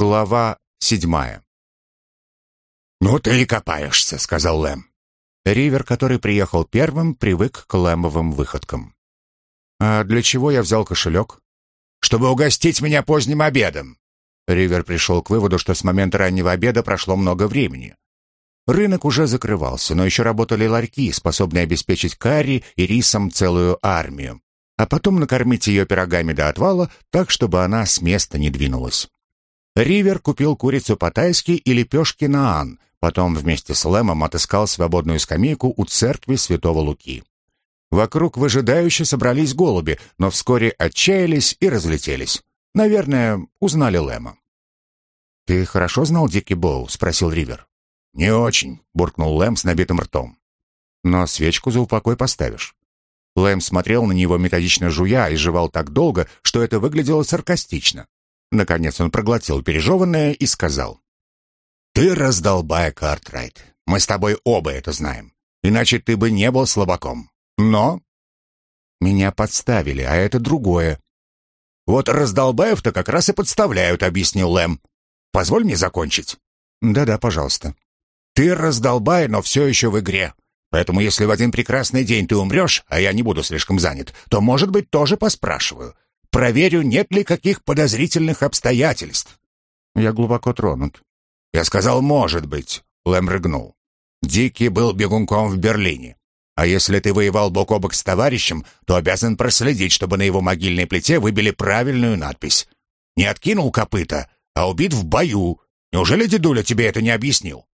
Глава седьмая. «Ну ты и копаешься», — сказал Лэм. Ривер, который приехал первым, привык к Лэмовым выходкам. «А для чего я взял кошелек?» «Чтобы угостить меня поздним обедом». Ривер пришел к выводу, что с момента раннего обеда прошло много времени. Рынок уже закрывался, но еще работали ларьки, способные обеспечить карри и рисом целую армию, а потом накормить ее пирогами до отвала, так, чтобы она с места не двинулась. Ривер купил курицу по-тайски и лепешки на ан, потом вместе с Лэмом отыскал свободную скамейку у церкви Святого Луки. Вокруг выжидающе собрались голуби, но вскоре отчаялись и разлетелись. Наверное, узнали Лэма. «Ты хорошо знал Дики Боу?» — спросил Ривер. «Не очень», — буркнул Лэм с набитым ртом. «Но свечку за упокой поставишь». Лэм смотрел на него методично жуя и жевал так долго, что это выглядело саркастично. Наконец он проглотил пережеванное и сказал. «Ты раздолбай, Картрайт. Мы с тобой оба это знаем. Иначе ты бы не был слабаком. Но...» «Меня подставили, а это другое». «Вот раздолбаев-то как раз и подставляют», — объяснил Лэм. «Позволь мне закончить». «Да-да, пожалуйста». «Ты раздолбай, но все еще в игре. Поэтому если в один прекрасный день ты умрешь, а я не буду слишком занят, то, может быть, тоже поспрашиваю. Проверю, нет ли каких подозрительных обстоятельств. Я глубоко тронут. Я сказал, может быть, Лэм рыгнул. Дикий был бегунком в Берлине. А если ты воевал бок о бок с товарищем, то обязан проследить, чтобы на его могильной плите выбили правильную надпись. Не откинул копыта, а убит в бою. Неужели дедуля тебе это не объяснил?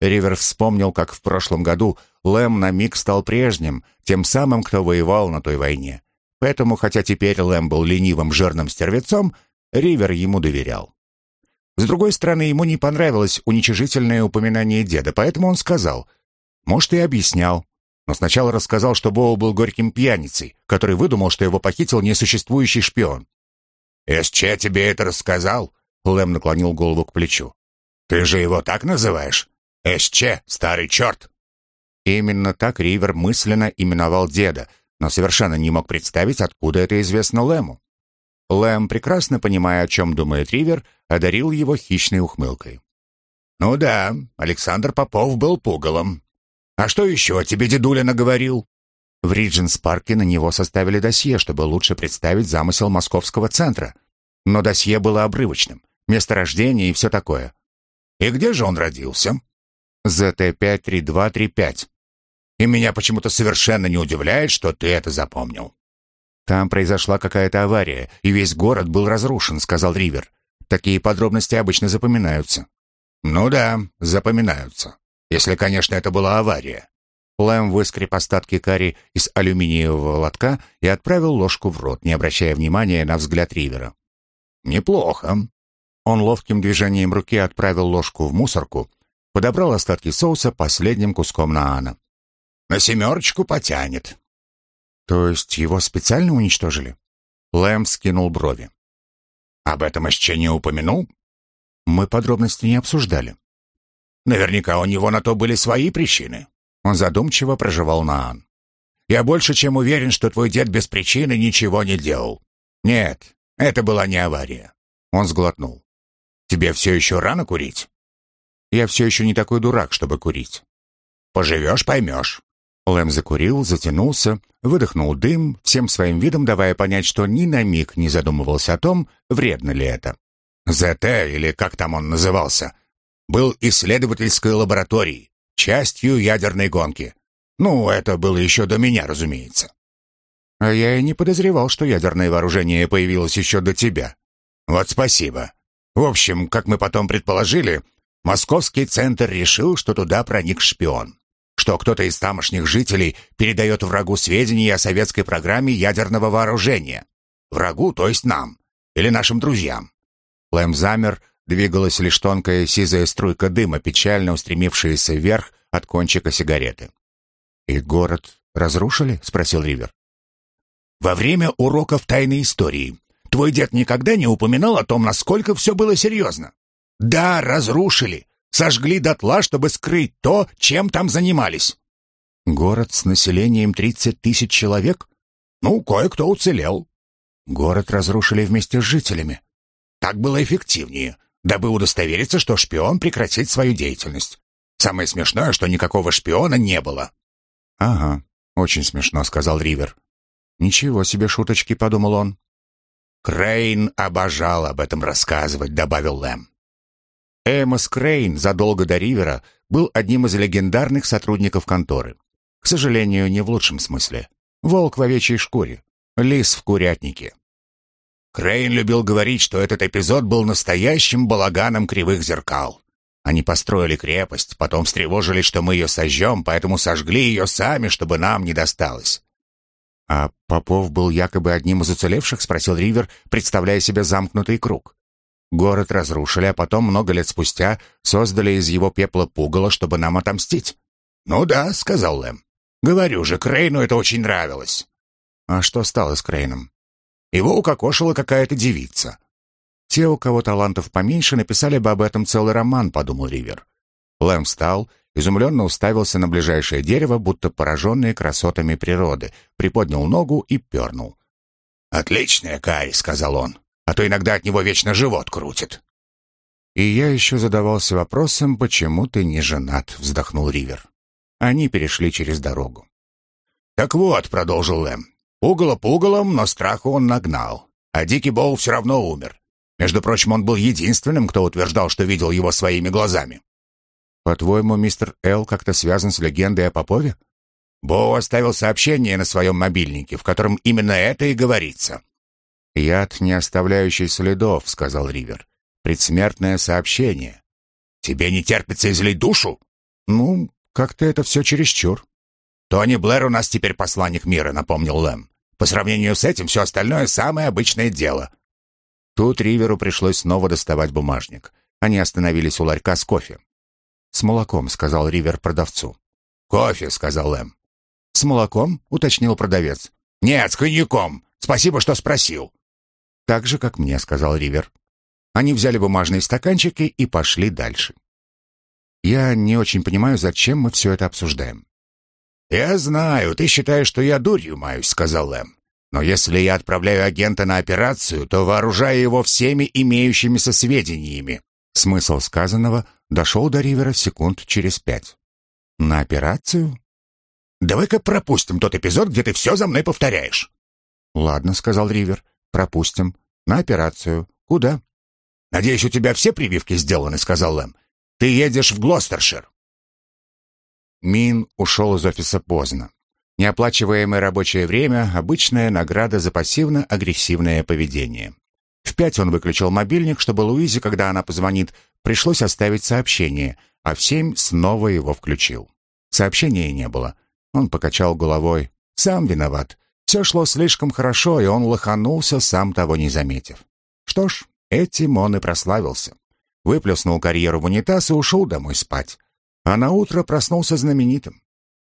Ривер вспомнил, как в прошлом году Лэм на миг стал прежним, тем самым, кто воевал на той войне. Поэтому, хотя теперь Лэм был ленивым жирным стервецом, Ривер ему доверял. С другой стороны, ему не понравилось уничижительное упоминание деда, поэтому он сказал, может, и объяснял, но сначала рассказал, что Боу был горьким пьяницей, который выдумал, что его похитил несуществующий шпион. «СЧ тебе это рассказал?» Лэм наклонил голову к плечу. «Ты же его так называешь? СЧ, старый черт!» Именно так Ривер мысленно именовал деда, но совершенно не мог представить, откуда это известно Лэму. Лэм, прекрасно понимая, о чем думает Ривер, одарил его хищной ухмылкой. «Ну да, Александр Попов был пугалом. А что еще тебе дедуля наговорил?» В Ридженс-парке на него составили досье, чтобы лучше представить замысел московского центра. Но досье было обрывочным. Место рождения и все такое. «И где же он родился?» ЗТ-53235. И меня почему-то совершенно не удивляет, что ты это запомнил. Там произошла какая-то авария, и весь город был разрушен, сказал Ривер. Такие подробности обычно запоминаются. Ну да, запоминаются. Если, конечно, это была авария. Лэм выскреб остатки карри из алюминиевого лотка и отправил ложку в рот, не обращая внимания на взгляд Ривера. «Неплохо». Он ловким движением руки отправил ложку в мусорку, подобрал остатки соуса последним куском наана. На семерочку потянет. То есть его специально уничтожили? Лэм скинул брови. Об этом еще не упомянул? Мы подробности не обсуждали. Наверняка у него на то были свои причины. Он задумчиво проживал Наан. Я больше чем уверен, что твой дед без причины ничего не делал. Нет, это была не авария. Он сглотнул. Тебе все еще рано курить? Я все еще не такой дурак, чтобы курить. Поживешь, поймешь. Лэм закурил, затянулся, выдохнул дым, всем своим видом давая понять, что ни на миг не задумывался о том, вредно ли это. ЗТ, или как там он назывался, был исследовательской лабораторией, частью ядерной гонки. Ну, это было еще до меня, разумеется. А я и не подозревал, что ядерное вооружение появилось еще до тебя. Вот спасибо. В общем, как мы потом предположили, московский центр решил, что туда проник шпион что кто-то из тамошних жителей передает врагу сведения о советской программе ядерного вооружения. Врагу, то есть нам, или нашим друзьям. Лэм замер, двигалась лишь тонкая сизая струйка дыма, печально устремившаяся вверх от кончика сигареты. «И город разрушили?» — спросил Ривер. «Во время уроков тайной истории твой дед никогда не упоминал о том, насколько все было серьезно. Да, разрушили, Сожгли дотла, чтобы скрыть то, чем там занимались. Город с населением 30 тысяч человек? Ну, кое-кто уцелел. Город разрушили вместе с жителями. Так было эффективнее. дабы удостовериться, что шпион прекратит свою деятельность. Самое смешное, что никакого шпиона не было». «Ага, очень смешно», — сказал Ривер. «Ничего себе шуточки», — подумал он. «Крейн обожал об этом рассказывать», — добавил Лэм. Эмос Крейн задолго до Ривера был одним из легендарных сотрудников конторы. К сожалению, не в лучшем смысле. Волк в овечьей шкуре, лис в курятнике. Крейн любил говорить, что этот эпизод был настоящим балаганом кривых зеркал. Они построили крепость, потом встревожились, что мы ее сожжем, поэтому сожгли ее сами, чтобы нам не досталось. «А Попов был якобы одним из уцелевших?» — спросил Ривер, представляя себе замкнутый круг. «Город разрушили, а потом, много лет спустя, создали из его пепла пугало, чтобы нам отомстить». «Ну да», — сказал Лэм. «Говорю же, Крейну это очень нравилось». «А что стало с Крейном?» «Его укокошила какая-то девица». «Те, у кого талантов поменьше, написали бы об этом целый роман», — подумал Ривер. Лэм встал, изумленно уставился на ближайшее дерево, будто пораженный красотами природы, приподнял ногу и пернул. «Отличная карь», — сказал он, — «а то иногда от него вечно живот крутит». «И я еще задавался вопросом, почему ты не женат», — вздохнул Ривер. Они перешли через дорогу. «Так вот», — продолжил Лэм, — «пугало пугалом, но страху он нагнал, а Дикий Боу все равно умер. Между прочим, он был единственным, кто утверждал, что видел его своими глазами». «По-твоему, мистер Эл как-то связан с легендой о Попове?» Боу оставил сообщение на своем мобильнике, в котором именно это и говорится. «Яд, не оставляющий следов», — сказал Ривер. «Предсмертное сообщение». «Тебе не терпится излить душу?» «Ну, как-то это все чересчур». «Тони Блэр у нас теперь посланник мира», — напомнил Лэм. «По сравнению с этим все остальное самое обычное дело». Тут Риверу пришлось снова доставать бумажник. Они остановились у ларька с кофе. «С молоком», — сказал Ривер продавцу. «Кофе», — сказал Лэм. «С молоком?» — уточнил продавец. «Нет, с коньяком. Спасибо, что спросил». «Так же, как мне», — сказал Ривер. Они взяли бумажные стаканчики и пошли дальше. «Я не очень понимаю, зачем мы все это обсуждаем». «Я знаю, ты считаешь, что я дурью маюсь», — сказал Лэм. «Но если я отправляю агента на операцию, то вооружаю его всеми имеющимися сведениями». Смысл сказанного дошел до Ривера секунд через пять. «На операцию?» «Давай-ка пропустим тот эпизод, где ты все за мной повторяешь». «Ладно», — сказал Ривер. «Пропустим. На операцию. Куда?» «Надеюсь, у тебя все прививки сделаны», — сказал Лэм. «Ты едешь в Глостершир». Мин ушел из офиса поздно. Неоплачиваемое рабочее время — обычная награда за пассивно-агрессивное поведение. В пять он выключил мобильник, чтобы Луизе, когда она позвонит, пришлось оставить сообщение, а в семь снова его включил. Сообщения не было. Он покачал головой. Сам виноват. Все шло слишком хорошо, и он лоханулся, сам того не заметив. Что ж, этим он и прославился. Выплеснул карьеру в унитаз и ушел домой спать. А на утро проснулся знаменитым.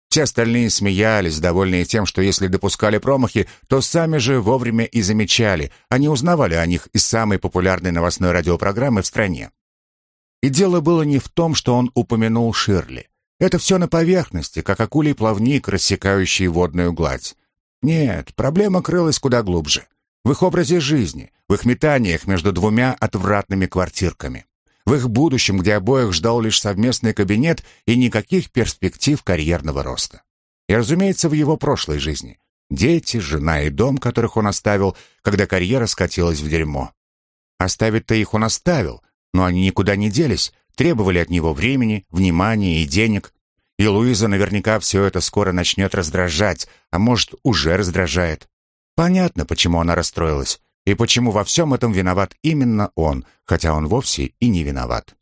Все остальные смеялись, довольные тем, что если допускали промахи, то сами же вовремя и замечали, они узнавали о них из самой популярной новостной радиопрограммы в стране. И дело было не в том, что он упомянул Ширли. Это все на поверхности, как акулий плавник, рассекающий водную гладь. Нет, проблема крылась куда глубже. В их образе жизни, в их метаниях между двумя отвратными квартирками. В их будущем, где обоих ждал лишь совместный кабинет и никаких перспектив карьерного роста. И, разумеется, в его прошлой жизни. Дети, жена и дом, которых он оставил, когда карьера скатилась в дерьмо. Оставить-то их он оставил, но они никуда не делись, требовали от него времени, внимания и денег. И Луиза наверняка все это скоро начнет раздражать, а может, уже раздражает. Понятно, почему она расстроилась, и почему во всем этом виноват именно он, хотя он вовсе и не виноват.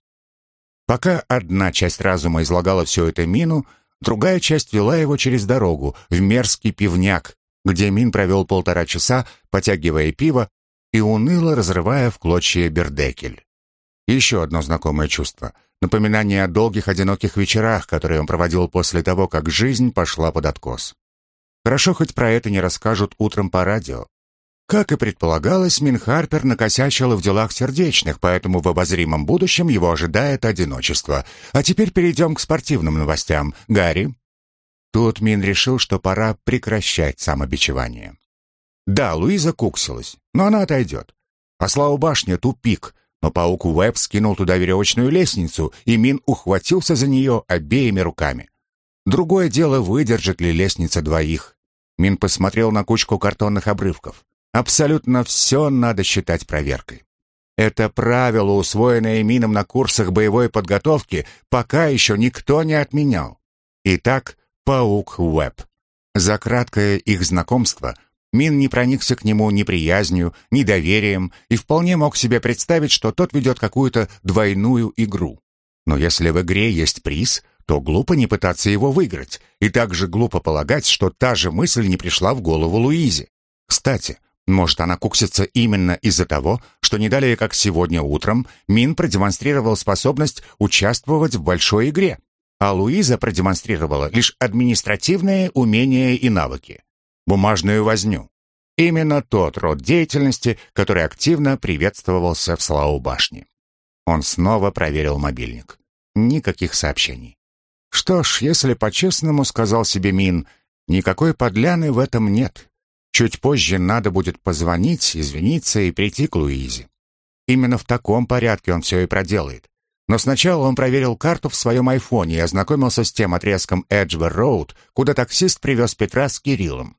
Пока одна часть разума излагала все это Мину, другая часть вела его через дорогу, в мерзкий пивняк, где Мин провел полтора часа, потягивая пиво и уныло разрывая в клочья бердекель. Еще одно знакомое чувство — напоминание о долгих одиноких вечерах, которые он проводил после того, как жизнь пошла под откос. Хорошо, хоть про это не расскажут утром по радио. Как и предполагалось, Мин Харпер накосячил в делах сердечных, поэтому в обозримом будущем его ожидает одиночество. А теперь перейдем к спортивным новостям. Гарри. Тут Мин решил, что пора прекращать самобичевание. Да, Луиза куксилась, но она отойдет. Осла у башни — тупик, но паук Уэб скинул туда веревочную лестницу, и Мин ухватился за нее обеими руками. Другое дело, выдержит ли лестница двоих. Мин посмотрел на кучку картонных обрывков. Абсолютно все надо считать проверкой. Это правило, усвоенное Мином на курсах боевой подготовки, пока еще никто не отменял. Итак, паук Уэб. За краткое их знакомство Мин не проникся к нему ни приязнью, ни доверием и вполне мог себе представить, что тот ведет какую-то двойную игру. Но если в игре есть приз, то глупо не пытаться его выиграть, и также глупо полагать, что та же мысль не пришла в голову Луизе. Кстати, может, она куксится именно из-за того, что не далее, как сегодня утром, Мин продемонстрировал способность участвовать в большой игре, а Луиза продемонстрировала лишь административные умения и навыки, бумажную возню. Именно тот род деятельности, который активно приветствовался в Слау башне. Он снова проверил мобильник. Никаких сообщений. Что ж, если по-честному, сказал себе Мин, никакой подляны в этом нет. Чуть позже надо будет позвонить, извиниться и прийти к Луизе. Именно в таком порядке он все и проделает. Но сначала он проверил карту в своем айфоне и ознакомился с тем отрезком Эджвер Роуд, куда таксист привез Петра с Кириллом.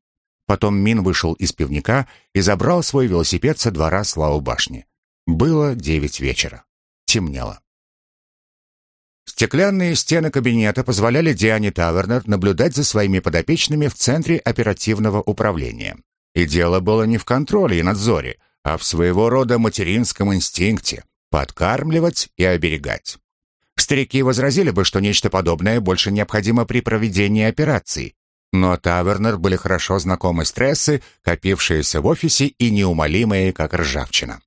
Потом Мин вышел из пивника и забрал свой велосипед со двора Славу башни. Было девять вечера. Темнело. Стеклянные стены кабинета позволяли Диане Тавернер наблюдать за своими подопечными в центре оперативного управления. И дело было не в контроле и надзоре, а в своего рода материнском инстинкте – подкармливать и оберегать. Старики возразили бы, что нечто подобное больше необходимо при проведении операций, но Тавернер были хорошо знакомы стрессы, копившиеся в офисе и неумолимые, как ржавчина.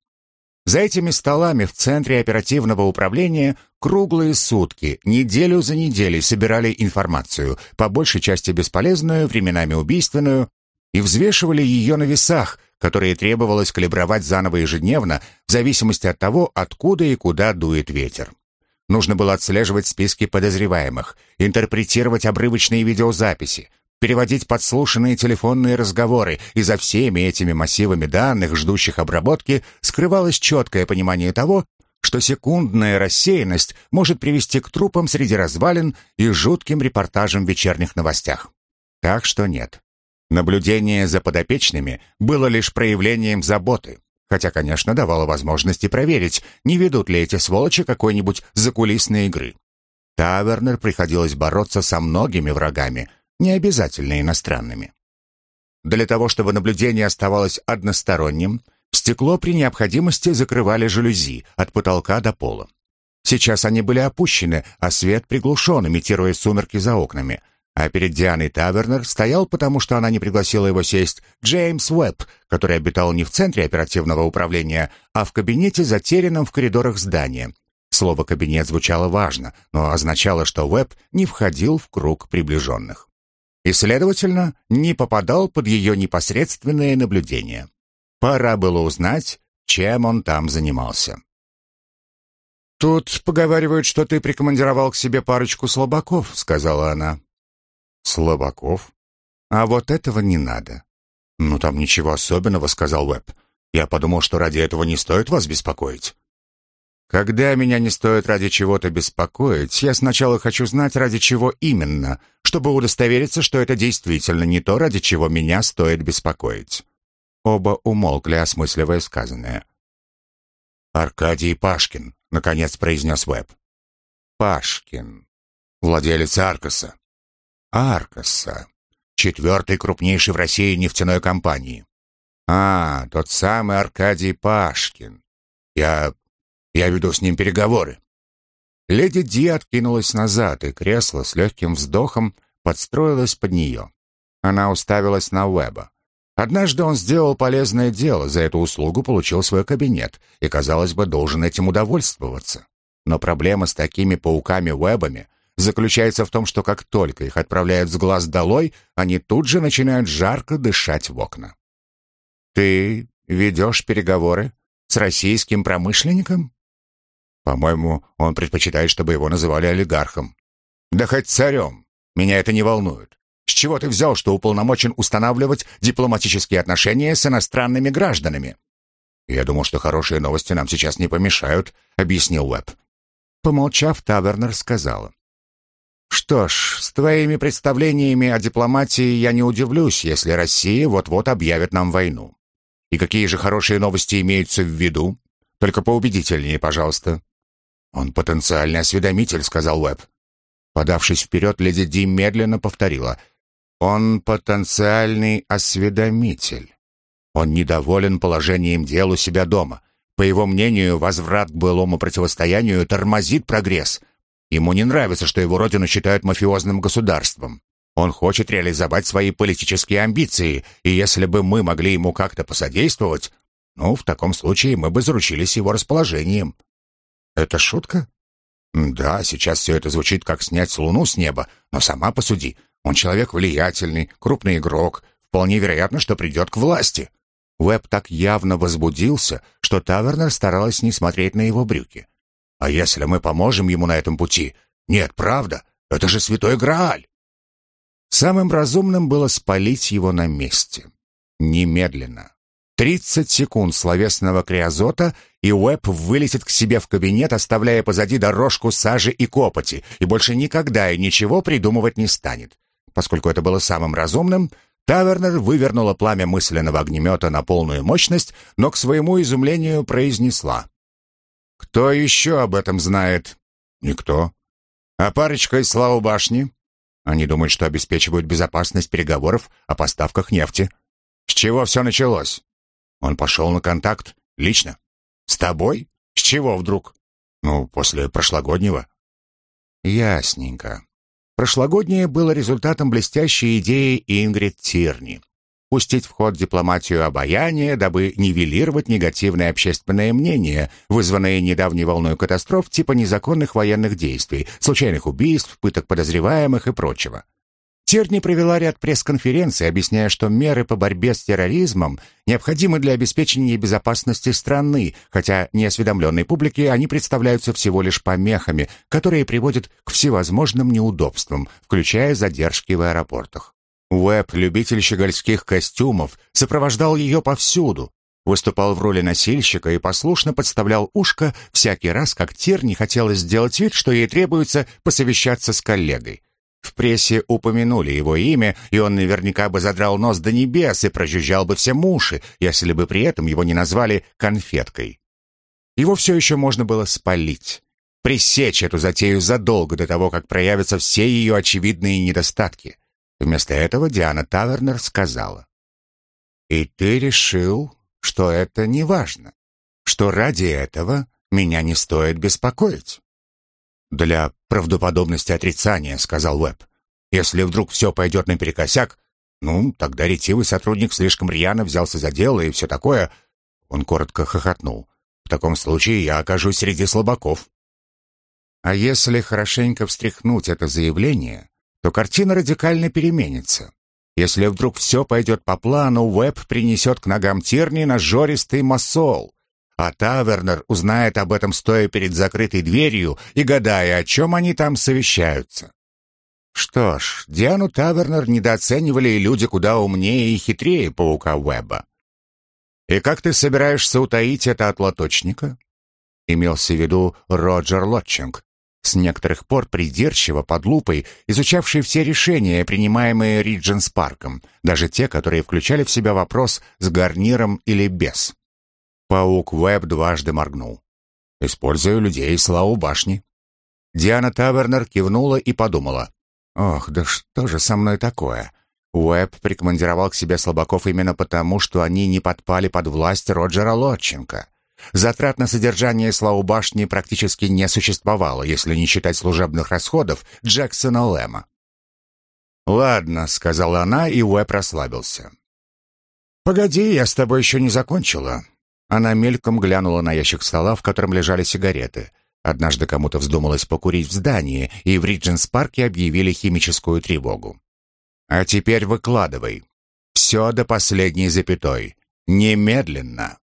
За этими столами в центре оперативного управления круглые сутки, неделю за неделей собирали информацию, по большей части бесполезную, временами убийственную, и взвешивали ее на весах, которые требовалось калибровать заново ежедневно, в зависимости от того, откуда и куда дует ветер. Нужно было отслеживать списки подозреваемых, интерпретировать обрывочные видеозаписи, переводить подслушанные телефонные разговоры, и за всеми этими массивами данных, ждущих обработки, скрывалось четкое понимание того, что секундная рассеянность может привести к трупам среди развалин и жутким репортажам в вечерних новостях. Так что нет. Наблюдение за подопечными было лишь проявлением заботы, хотя, конечно, давало возможности проверить, не ведут ли эти сволочи какой-нибудь закулисной игры. Тавернер приходилось бороться со многими врагами – не обязательно иностранными. Для того, чтобы наблюдение оставалось односторонним, стекло при необходимости закрывали жалюзи от потолка до пола. Сейчас они были опущены, а свет приглушен, имитируя сумерки за окнами. А перед Дианой Тавернер стоял, потому что она не пригласила его сесть, Джеймс Уэбб, который обитал не в центре оперативного управления, а в кабинете, затерянном в коридорах здания. Слово «кабинет» звучало важно, но означало, что Уэбб не входил в круг приближенных и, следовательно, не попадал под ее непосредственное наблюдение. Пора было узнать, чем он там занимался. «Тут поговаривают, что ты прикомандировал к себе парочку слабаков», — сказала она. «Слабаков? А вот этого не надо». «Ну, там ничего особенного», — сказал Уэбб. «Я подумал, что ради этого не стоит вас беспокоить». Когда меня не стоит ради чего-то беспокоить, я сначала хочу знать, ради чего именно, чтобы удостовериться, что это действительно не то, ради чего меня стоит беспокоить. Оба умолкли, осмысливая сказанное. «Аркадий Пашкин», — наконец произнес Веб. «Пашкин. Владелец Аркаса». «Аркаса. Четвертой крупнейшей в России нефтяной компании». «А, тот самый Аркадий Пашкин. Я я веду с ним переговоры». Леди Ди откинулась назад, и кресло с легким вздохом подстроилось под нее. Она уставилась на Уэба. Однажды он сделал полезное дело, за эту услугу получил свой кабинет и, казалось бы, должен этим удовольствоваться. Но проблема с такими пауками-вебами заключается в том, что как только их отправляют с глаз долой, они тут же начинают жарко дышать в окна. «Ты ведешь переговоры с российским промышленником?» По-моему, он предпочитает, чтобы его называли олигархом. Да хоть царем. Меня это не волнует. С чего ты взял, что уполномочен устанавливать дипломатические отношения с иностранными гражданами? «Я думал, что хорошие новости нам сейчас не помешают», — объяснил Уэбб. Помолчав, Тавернер сказала. «Что ж, с твоими представлениями о дипломатии я не удивлюсь, если Россия вот-вот объявит нам войну. И какие же хорошие новости имеются в виду? Только поубедительнее, пожалуйста». «Он потенциальный осведомитель», — сказал Уэбб. Подавшись вперед, леди Ди медленно повторила. «Он потенциальный осведомитель. Он недоволен положением дел у себя дома. По его мнению, возврат к былому противостоянию тормозит прогресс. Ему не нравится, что его родину считают мафиозным государством. Он хочет реализовать свои политические амбиции, и если бы мы могли ему как-то посодействовать, ну, в таком случае мы бы заручились его расположением. Это шутка? Да, сейчас все это звучит как снять луну с неба, но сама посуди. Он человек влиятельный, крупный игрок, вполне вероятно, что придет к власти. Уэб так явно возбудился, что Тавернер старалась не смотреть на его брюки. «А если мы поможем ему на этом пути? Нет, правда, это же святой Грааль!» Самым разумным было спалить его на месте. Немедленно. Тридцать секунд словесного криозота, и Уэб вылетит к себе в кабинет, оставляя позади дорожку сажи и копоти, и больше никогда и ничего придумывать не станет. Поскольку это было самым разумным, Тавернер вывернула пламя мысленного огнемета на полную мощность, но к своему изумлению произнесла. «Кто еще об этом знает?» «Никто». «А парочка из Славу башни?» Они думают, что обеспечивают безопасность переговоров о поставках нефти. С чего все началось? Он пошел на контакт лично. С тобой? С чего вдруг? Ну, после прошлогоднего. Ясненько. Прошлогоднее было результатом блестящей идеи Ингрид Тирни пустить в ход дипломатию обаяния, дабы нивелировать негативное общественное мнение, вызванное недавней волной катастроф типа незаконных военных действий, случайных убийств, пыток подозреваемых и прочего. Терни провела ряд пресс-конференций, объясняя, что меры по борьбе с терроризмом необходимы для обеспечения безопасности страны, хотя неосведомленной публике они представляются всего лишь помехами, которые приводят к всевозможным неудобствам, включая задержки в аэропортах. Уэб, любитель щегольских костюмов, сопровождал ее повсюду, выступал в роли носильщика и послушно подставлял ушко всякий раз, как Терни хотела сделать вид, что ей требуется посовещаться с коллегой. В прессе упомянули его имя, и он наверняка бы задрал нос до небес и прожужжал бы все уши, если бы при этом его не назвали «конфеткой». Его все еще можно было спалить, пресечь эту затею задолго до того, как проявятся все ее очевидные недостатки. Вместо этого Диана Тавернер сказала. «И ты решил, что это не важно, что ради этого меня не стоит беспокоить?» «Для правдоподобности отрицания», — сказал Уэбб. «Если вдруг все пойдет наперекосяк, ну, тогда ретивый сотрудник слишком рьяно взялся за дело и все такое». Он коротко хохотнул. «В таком случае я окажусь среди слабаков». А если хорошенько встряхнуть это заявление, то картина радикально переменится. Если вдруг все пойдет по плану, Уэб принесет к ногам Тирни нажористый масол, а Тавернер узнает об этом, стоя перед закрытой дверью и гадая, о чем они там совещаются. Что ж, Диану Тавернер недооценивали и люди куда умнее и хитрее паука Уэба. «И как ты собираешься утаить это от лоточника?» Имелся в виду Роджер Лотчинг, с некоторых пор придирчиво, под лупой, изучавший все решения, принимаемые Ридженс Парком, даже те, которые включали в себя вопрос с гарниром или без. Паук Уэб дважды моргнул. «Использую людей славу башни». Диана Тавернер кивнула и подумала. «Ох, да что же со мной такое?» Уэб прикомандировал к себе слабаков именно потому, что они не подпали под власть Роджера Лотченко. Затрат на содержание славу башни практически не существовало, если не считать служебных расходов Джексона Лэма. «Ладно», — сказала она, и Уэб расслабился. «Погоди, я с тобой еще не закончила». Она мельком глянула на ящик стола, в котором лежали сигареты. Однажды кому-то вздумалось покурить в здании, и в Ридженс-парке объявили химическую тревогу. «А теперь выкладывай. Все до последней запятой. Немедленно».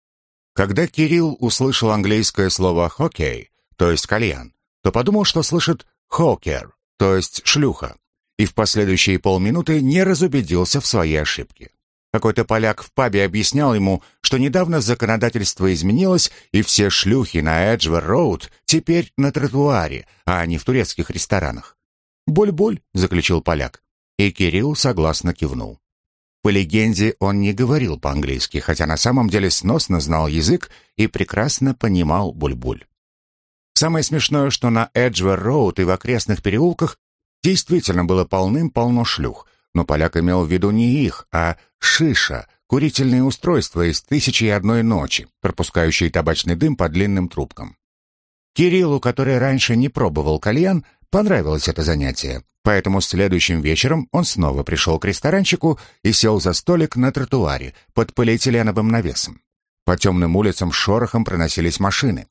Когда Кирилл услышал английское слово «хоккей», то есть кальян, то подумал, что слышит «хокер», то есть шлюха, и в последующие полминуты не разубедился в своей ошибке. Какой-то поляк в пабе объяснял ему, что недавно законодательство изменилось, и все шлюхи на Эджвер-Роуд теперь на тротуаре, а не в турецких ресторанах. «Боль-боль», — заключил поляк. И Кирилл согласно кивнул. По легенде, он не говорил по-английски, хотя на самом деле сносно знал язык и прекрасно понимал буль-буль. Самое смешное, что на Эджвер-Роуд и в окрестных переулках действительно было полным-полно шлюх, но поляк имел в виду не их, а шиша, курительные устройства из «Тысячи и одной ночи», пропускающие табачный дым по длинным трубкам. Кириллу, который раньше не пробовал кальян, понравилось это занятие, поэтому следующим вечером он снова пришел к ресторанчику и сел за столик на тротуаре под полиэтиленовым навесом. По темным улицам шорохом проносились машины.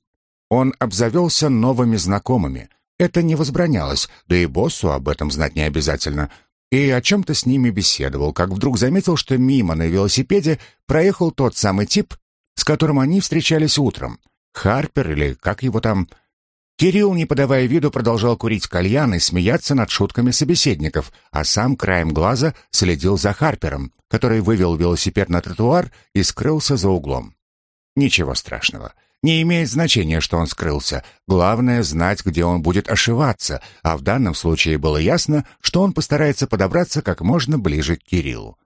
Он обзавелся новыми знакомыми. Это не возбранялось, да и боссу об этом знать не обязательно. И о чем-то с ними беседовал, как вдруг заметил, что мимо на велосипеде проехал тот самый тип, с которым они встречались утром. Харпер или как его там... Кирилл, не подавая виду, продолжал курить кальян и смеяться над шутками собеседников, а сам краем глаза следил за Харпером, который вывел велосипед на тротуар и скрылся за углом. Ничего страшного. Не имеет значения, что он скрылся. Главное — знать, где он будет ошиваться, а в данном случае было ясно, что он постарается подобраться как можно ближе к Кириллу.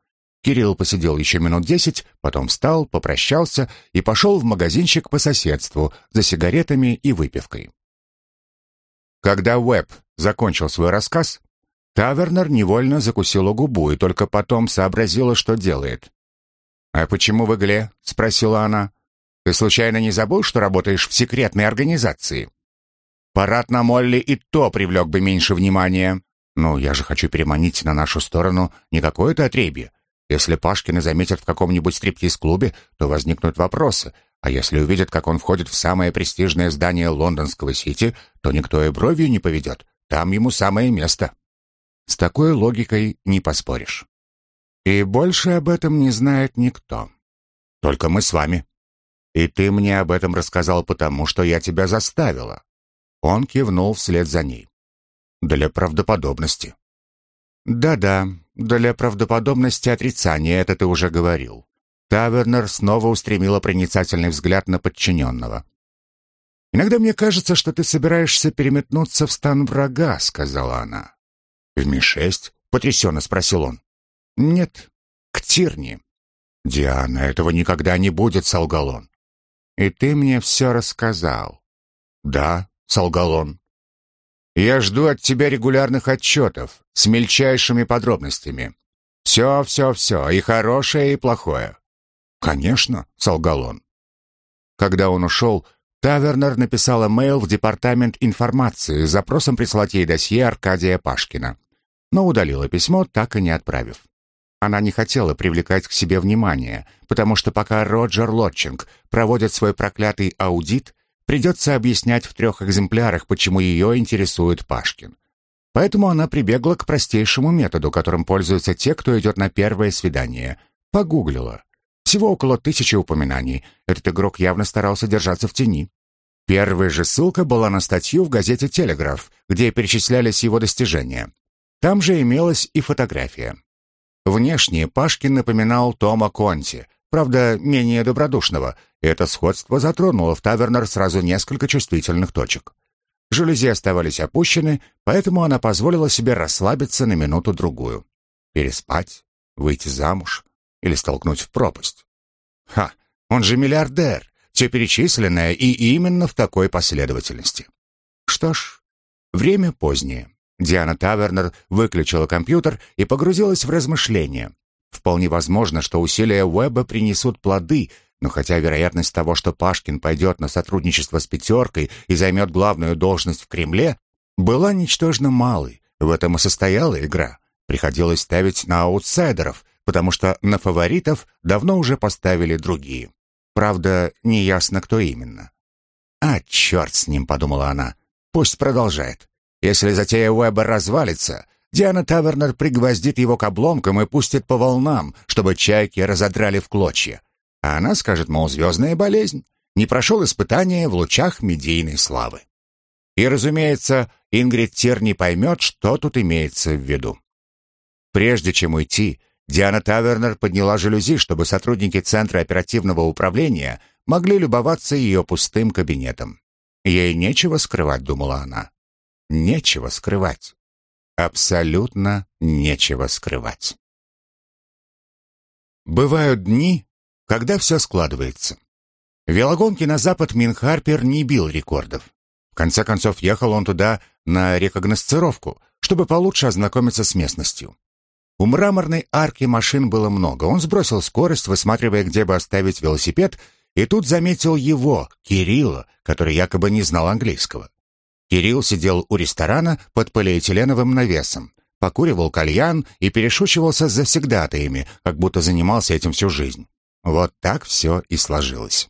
Кирилл посидел еще минут десять, потом встал, попрощался и пошел в магазинчик по соседству за сигаретами и выпивкой. Когда Уэбб закончил свой рассказ, Тавернер невольно закусила губу и только потом сообразила, что делает. «А почему в игле?» — спросила она. Ты случайно не забыл, что работаешь в секретной организации? Парад на Молли и то привлек бы меньше внимания. Ну, я же хочу переманить на нашу сторону не какое-то отребье. Если Пашкина заметят в каком-нибудь стриптиз-клубе, то возникнут вопросы. А если увидят, как он входит в самое престижное здание лондонского Сити, то никто и бровью не поведет. Там ему самое место. С такой логикой не поспоришь. И больше об этом не знает никто. Только мы с вами. И ты мне об этом рассказал потому, что я тебя заставила. Он кивнул вслед за ней. Для правдоподобности. Да-да, для правдоподобности отрицания, это ты уже говорил. Тавернер снова устремила проницательный взгляд на подчиненного. «Иногда мне кажется, что ты собираешься переметнуться в стан врага», — сказала она. «В Ми-6?» — потрясенно спросил он. «Нет, к Тирни». «Диана, этого никогда не будет», — солгал он. И ты мне все рассказал. Да, солгал он. Я жду от тебя регулярных отчетов с мельчайшими подробностями. Все, все, все, и хорошее, и плохое. Конечно, солгал он. Когда он ушел, Тавернер написала мейл в департамент информации с запросом прислать ей досье Аркадия Пашкина, но удалила письмо, так и не отправив. Она не хотела привлекать к себе внимание, потому что пока Роджер Лотчинг проводит свой проклятый аудит, придется объяснять в трех экземплярах, почему ее интересует Пашкин. Поэтому она прибегла к простейшему методу, которым пользуются те, кто идет на первое свидание. Погуглила. Всего около тысячи упоминаний. Этот игрок явно старался держаться в тени. Первая же ссылка была на статью в газете «Телеграф», где перечислялись его достижения. Там же имелась и фотография. Внешне Пашкин напоминал Тома Конти, правда, менее добродушного. Это сходство затронуло в Тавернер сразу несколько чувствительных точек. Жалюзи оставались опущены, поэтому она позволила себе расслабиться на минуту-другую. Переспать, выйти замуж или столкнуть в пропасть. Ха, он же миллиардер, все перечисленное и именно в такой последовательности. Что ж, время позднее. Диана Тавернер выключила компьютер и погрузилась в размышления. Вполне возможно, что усилия Уэба принесут плоды, но хотя вероятность того, что Пашкин пойдет на сотрудничество с «пятеркой» и займет главную должность в Кремле, была ничтожно малой. В этом и состояла игра. Приходилось ставить на аутсайдеров, потому что на фаворитов давно уже поставили другие. Правда, неясно, кто именно. «А, черт с ним», — подумала она, — «пусть продолжает. Если затея Уэба развалится, Диана Тавернер пригвоздит его к обломкам и пустит по волнам, чтобы чайки разодрали в клочья. А она скажет, мол, звездная болезнь. Не прошел испытания в лучах медийной славы. И, разумеется, Ингрид Тир не поймет, что тут имеется в виду. Прежде чем уйти, Диана Тавернер подняла жалюзи, чтобы сотрудники Центра оперативного управления могли любоваться ее пустым кабинетом. Ей нечего скрывать, думала она. Нечего скрывать. Абсолютно нечего скрывать. Бывают дни, когда все складывается. В велогонке на запад Минхарпер не бил рекордов. В конце концов, ехал он туда на рекогносцировку, чтобы получше ознакомиться с местностью. У мраморной арки машин было много. Он сбросил скорость, высматривая, где бы оставить велосипед, и тут заметил его, Кирилла, который якобы не знал английского. Кирилл сидел у ресторана под полиэтиленовым навесом, покуривал кальян и перешучивался с завсегдатаями, как будто занимался этим всю жизнь. Вот так все и сложилось.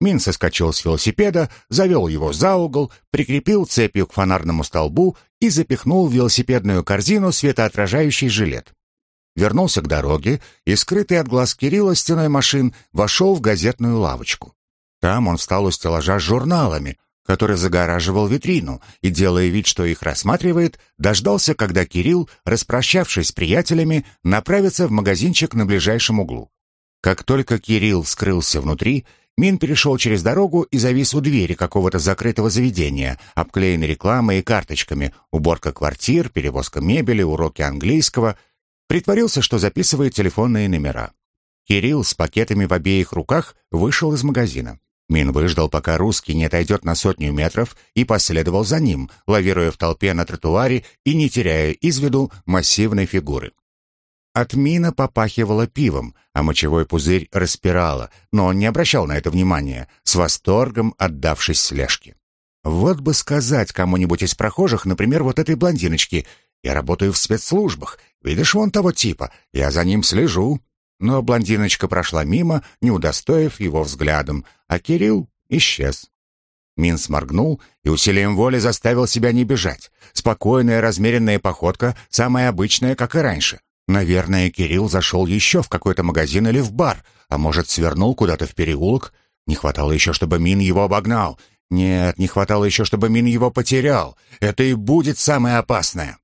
Мин соскочил с велосипеда, завел его за угол, прикрепил цепью к фонарному столбу и запихнул в велосипедную корзину светоотражающий жилет. Вернулся к дороге и, скрытый от глаз Кирилла стеной машин, вошел в газетную лавочку. Там он встал у стеллажа с журналами, который загораживал витрину, и, делая вид, что их рассматривает, дождался, когда Кирилл, распрощавшись с приятелями, направится в магазинчик на ближайшем углу. Как только Кирилл скрылся внутри, Мин перешел через дорогу и завис у двери какого-то закрытого заведения, обклеенной рекламой и карточками, уборка квартир, перевозка мебели, уроки английского. Притворился, что записывает телефонные номера. Кирилл с пакетами в обеих руках вышел из магазина. Мин выждал, пока русский не отойдет на сотню метров, и последовал за ним, лавируя в толпе на тротуаре и не теряя из виду массивной фигуры. От Мина попахивало пивом, а мочевой пузырь распирало, но он не обращал на это внимания, с восторгом отдавшись слежке. Вот бы сказать кому-нибудь из прохожих, например, вот этой блондиночке, «Я работаю в спецслужбах, видишь вон того типа, я за ним слежу». Но блондиночка прошла мимо, не удостоив его взглядом, а Кирилл исчез. Мин сморгнул и усилием воли заставил себя не бежать. Спокойная, размеренная походка, самая обычная, как и раньше. Наверное, Кирилл зашел еще в какой-то магазин или в бар, а может, свернул куда-то в переулок. Не хватало еще, чтобы Мин его обогнал. Нет, не хватало еще, чтобы Мин его потерял. Это и будет самое опасное.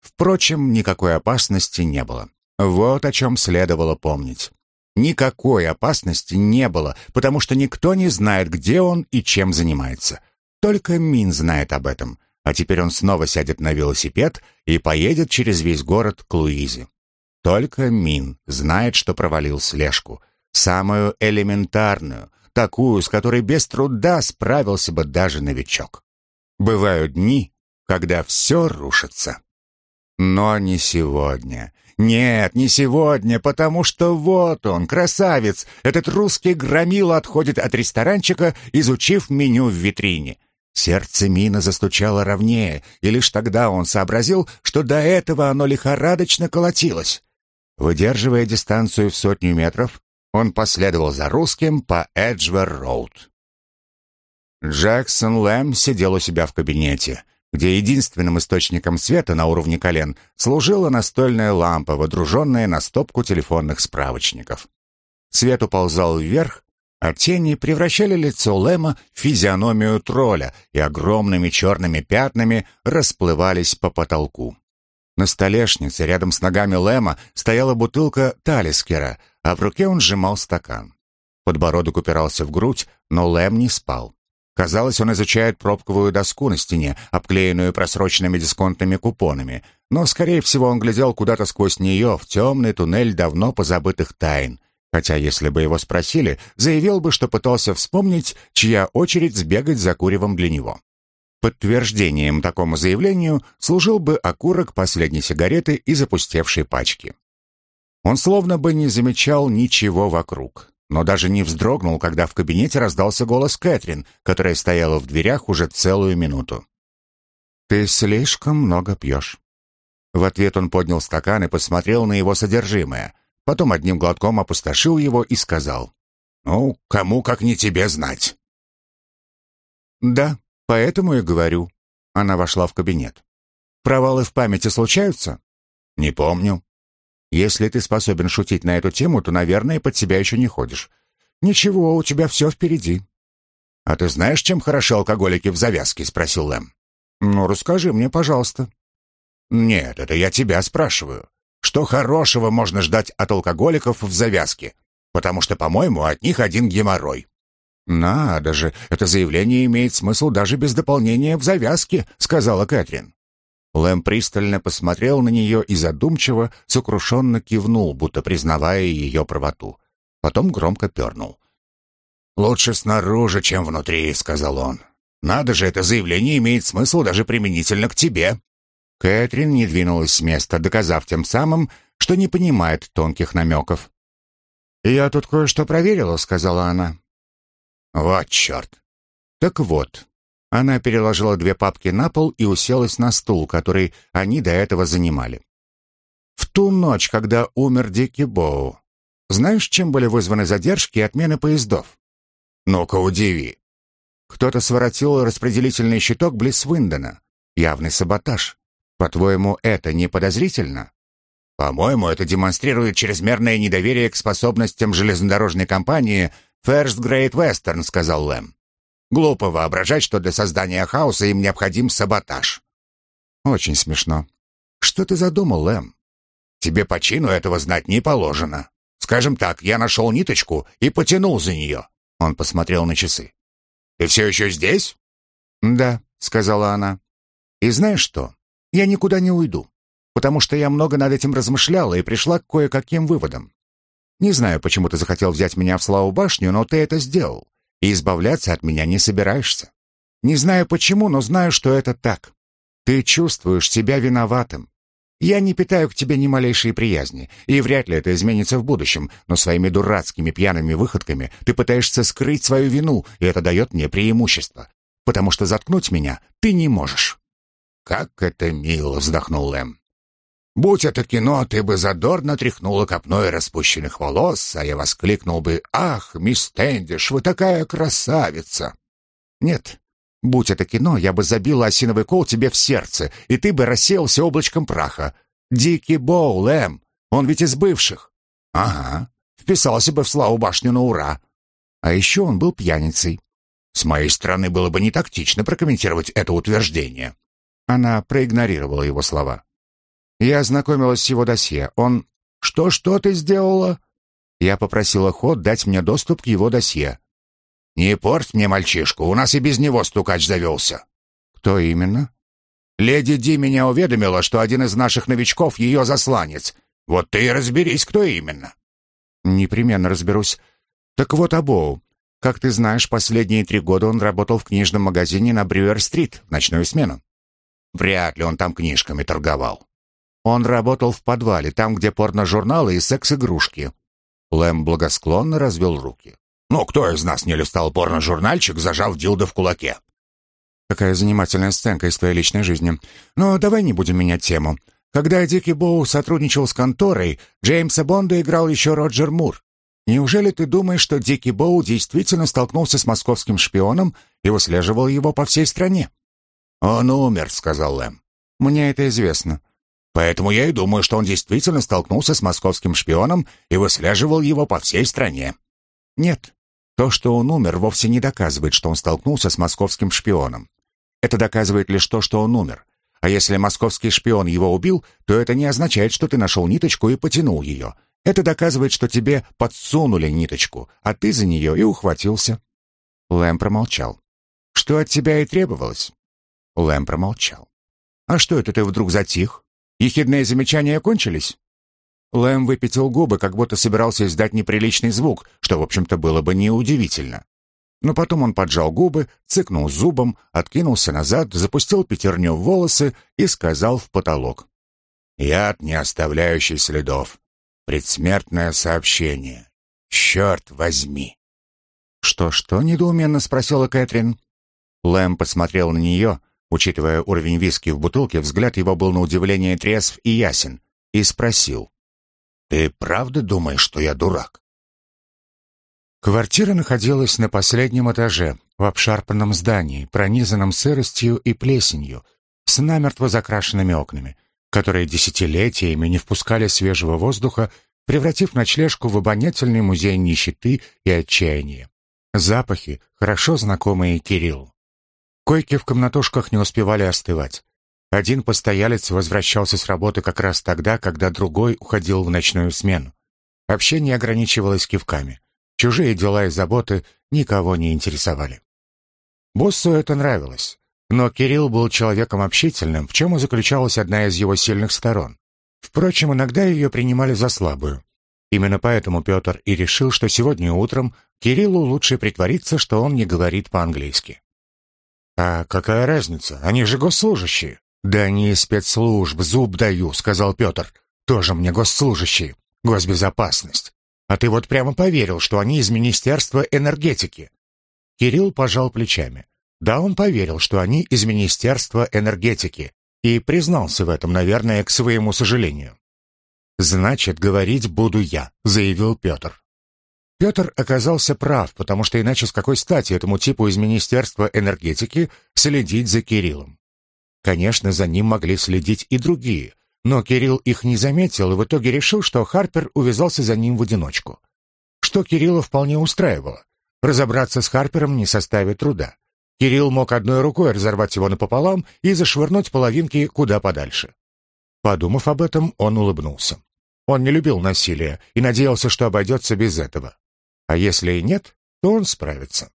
Впрочем, никакой опасности не было. Вот о чем следовало помнить. Никакой опасности не было, потому что никто не знает, где он и чем занимается. Только Мин знает об этом. А теперь он снова сядет на велосипед и поедет через весь город к Луизе. Только Мин знает, что провалил слежку. Самую элементарную, такую, с которой без труда справился бы даже новичок. Бывают дни, когда все рушится. Но не сегодня. Нет, не сегодня, потому что вот он, красавец, этот русский громила отходит от ресторанчика, изучив меню в витрине. Сердце Мина застучало ровнее, и лишь тогда он сообразил, что до этого оно лихорадочно колотилось. Выдерживая дистанцию в сотню метров, он последовал за русским по Эджвер-Роуд. Джексон Лэм сидел у себя в кабинете где единственным источником света на уровне колен служила настольная лампа, водруженная на стопку телефонных справочников. Свет уползал вверх, а тени превращали лицо Лэма в физиономию тролля и огромными черными пятнами расплывались по потолку. На столешнице рядом с ногами Лэма стояла бутылка Талискера, а в руке он сжимал стакан. Подбородок упирался в грудь, но Лэм не спал. Казалось, он изучает пробковую доску на стене, обклеенную просроченными дисконтными купонами. Но, скорее всего, он глядел куда-то сквозь нее, в темный туннель давно позабытых тайн. Хотя, если бы его спросили, заявил бы, что пытался вспомнить, чья очередь сбегать за куревом для него. Подтверждением такому заявлению служил бы окурок последней сигареты из опустевшей пачки. Он словно бы не замечал ничего вокруг но даже не вздрогнул, когда в кабинете раздался голос Кэтрин, которая стояла в дверях уже целую минуту. «Ты слишком много пьешь». В ответ он поднял стакан и посмотрел на его содержимое. Потом одним глотком опустошил его и сказал. «Ну, кому как не тебе знать». «Да, поэтому и говорю». Она вошла в кабинет. «Провалы в памяти случаются?» «Не помню». Если ты способен шутить на эту тему, то, наверное, под себя еще не ходишь. Ничего, у тебя все впереди». «А ты знаешь, чем хороши алкоголики в завязке?» — спросил Лэм. «Ну, расскажи мне, пожалуйста». «Нет, это я тебя спрашиваю. Что хорошего можно ждать от алкоголиков в завязке? Потому что, по-моему, от них один геморрой. «Надо же, это заявление имеет смысл даже без дополнения в завязке», — сказала Кэтрин. Лэм пристально посмотрел на нее и задумчиво, сокрушенно кивнул, будто признавая ее правоту. Потом громко пернул. «Лучше снаружи, чем внутри», — сказал он. «Надо же, это заявление имеет смысл даже применительно к тебе». Кэтрин не двинулась с места, доказав тем самым, что не понимает тонких намеков. «Я тут кое-что проверила», — сказала она. «Вот черт!» «Так вот». Она переложила две папки на пол и уселась на стул, который они до этого занимали. «В ту ночь, когда умер Дикий Боу, знаешь, чем были вызваны задержки и отмены поездов?» «Ну-ка, удиви». Кто-то своротил распределительный щиток близ Виндена. Явный саботаж. По-твоему, это не подозрительно? По-моему, это демонстрирует чрезмерное недоверие к способностям железнодорожной компании First Great Western, сказал Лэм. Глупо воображать, что для создания хаоса им необходим саботаж. Очень смешно. Что ты задумал, Лэм? Тебе по чину этого знать не положено. Скажем так, я нашел ниточку и потянул за нее. Он посмотрел на часы. Ты все еще здесь? Да, сказала она. И знаешь что? Я никуда не уйду, потому что я много над этим размышляла и пришла к кое-каким выводам. Не знаю, почему ты захотел взять меня в Славу башню, но ты это сделал, и избавляться от меня не собираешься. Не знаю почему, но знаю, что это так. Ты чувствуешь себя виноватым. Я не питаю к тебе ни малейшей приязни, и вряд ли это изменится в будущем, но своими дурацкими пьяными выходками ты пытаешься скрыть свою вину, и это дает мне преимущество, потому что заткнуть меня ты не можешь. «Как это мило!» — вздохнул Лэм. «Будь это кино, ты бы задорно тряхнула копной распущенных волос, а я воскликнул бы «Ах, мисс Тэндиш, вы такая красавица!» «Нет, будь это кино, я бы забила осиновый кол тебе в сердце, и ты бы рассеялся облачком праха. Дикий Боу, Лэм, он ведь из бывших». «Ага, вписался бы в славу башню на ура». А еще он был пьяницей. С моей стороны было бы не тактично прокомментировать это утверждение. Она проигнорировала его слова. Я ознакомилась с его досье. Он... «Что-что ты сделала?» Я попросила Ход дать мне доступ к его досье. «Не порть мне мальчишку, у нас и без него стукач завелся». «Кто именно?» «Леди Ди меня уведомила, что один из наших новичков ее засланец. Вот ты и разберись, кто именно». «Непременно разберусь. Так вот, Абоу. Как ты знаешь, последние три года он работал в книжном магазине на Брюер-стрит в ночную смену. Вряд ли он там книжками торговал. Он работал в подвале, там, где порно-журналы и секс-игрушки. Лэм благосклонно развел руки. «Ну, кто из нас не листал порно-журнальчик, зажав дилдо в кулаке?» «Какая занимательная сценка из твоей личной жизни. Но давай не будем менять тему. Когда Дикий Боу сотрудничал с конторой, Джеймса Бонда играл еще Роджер Мур. Неужели ты думаешь, что Дикий Боу действительно столкнулся с московским шпионом и выслеживал его по всей стране?» «Он умер», — сказал Лэм. «Мне это известно. Поэтому я и думаю, что он действительно столкнулся с московским шпионом и выслеживал его по всей стране». «Нет. То, что он умер, вовсе не доказывает, что он столкнулся с московским шпионом. Это доказывает лишь то, что он умер. А если московский шпион его убил, то это не означает, что ты нашел ниточку и потянул ее. Это доказывает, что тебе подсунули ниточку, а ты за нее и ухватился». Лэм промолчал. «Что от тебя и требовалось?» Лэм промолчал. «А что это ты вдруг затих? Ехидные замечания кончились?» Лэм выпятил губы, как будто собирался издать неприличный звук, что, в общем-то, было бы неудивительно. Но потом он поджал губы, цыкнул зубом, откинулся назад, запустил пятерню в волосы и сказал в потолок. «Яд, не оставляющий следов. Предсмертное сообщение. Черт возьми!» «Что-что?» — недоуменно спросила Кэтрин. Лэм посмотрел на нее, Учитывая уровень виски в бутылке, взгляд его был на удивление трезв и ясен, и спросил. «Ты правда думаешь, что я дурак?» Квартира находилась на последнем этаже, в обшарпанном здании, пронизанном сыростью и плесенью, с намертво закрашенными окнами, которые десятилетиями не впускали свежего воздуха, превратив ночлежку в обонятельный музей нищеты и отчаяния. Запахи, хорошо знакомые Кириллу. Койки в комнатушках не успевали остывать. Один постоялец возвращался с работы как раз тогда, когда другой уходил в ночную смену. Общение ограничивалось кивками. Чужие дела и заботы никого не интересовали. Боссу это нравилось, но Кирилл был человеком общительным, в чем и заключалась одна из его сильных сторон. Впрочем, иногда ее принимали за слабую. Именно поэтому Петр и решил, что сегодня утром Кириллу лучше притвориться, что он не говорит по-английски. «А какая разница? Они же госслужащие». «Да не спецслужб, зуб даю», — сказал Петр. «Тоже мне госслужащие. Госбезопасность. А ты вот прямо поверил, что они из Министерства энергетики». Кирилл пожал плечами. Да, он поверил, что они из Министерства энергетики, и признался в этом, наверное, к своему сожалению. «Значит, говорить буду я», — заявил Петр. Петр оказался прав, потому что иначе с какой стати этому типу из Министерства энергетики следить за Кириллом? Конечно, за ним могли следить и другие, но Кирилл их не заметил и в итоге решил, что Харпер увязался за ним в одиночку. Что Кирилла вполне устраивало. Разобраться с Харпером не составит труда. Кирилл мог одной рукой разорвать его напополам и зашвырнуть половинки куда подальше. Подумав об этом, он улыбнулся. Он не любил насилия и надеялся, что обойдется без этого. А если и нет, то он справится.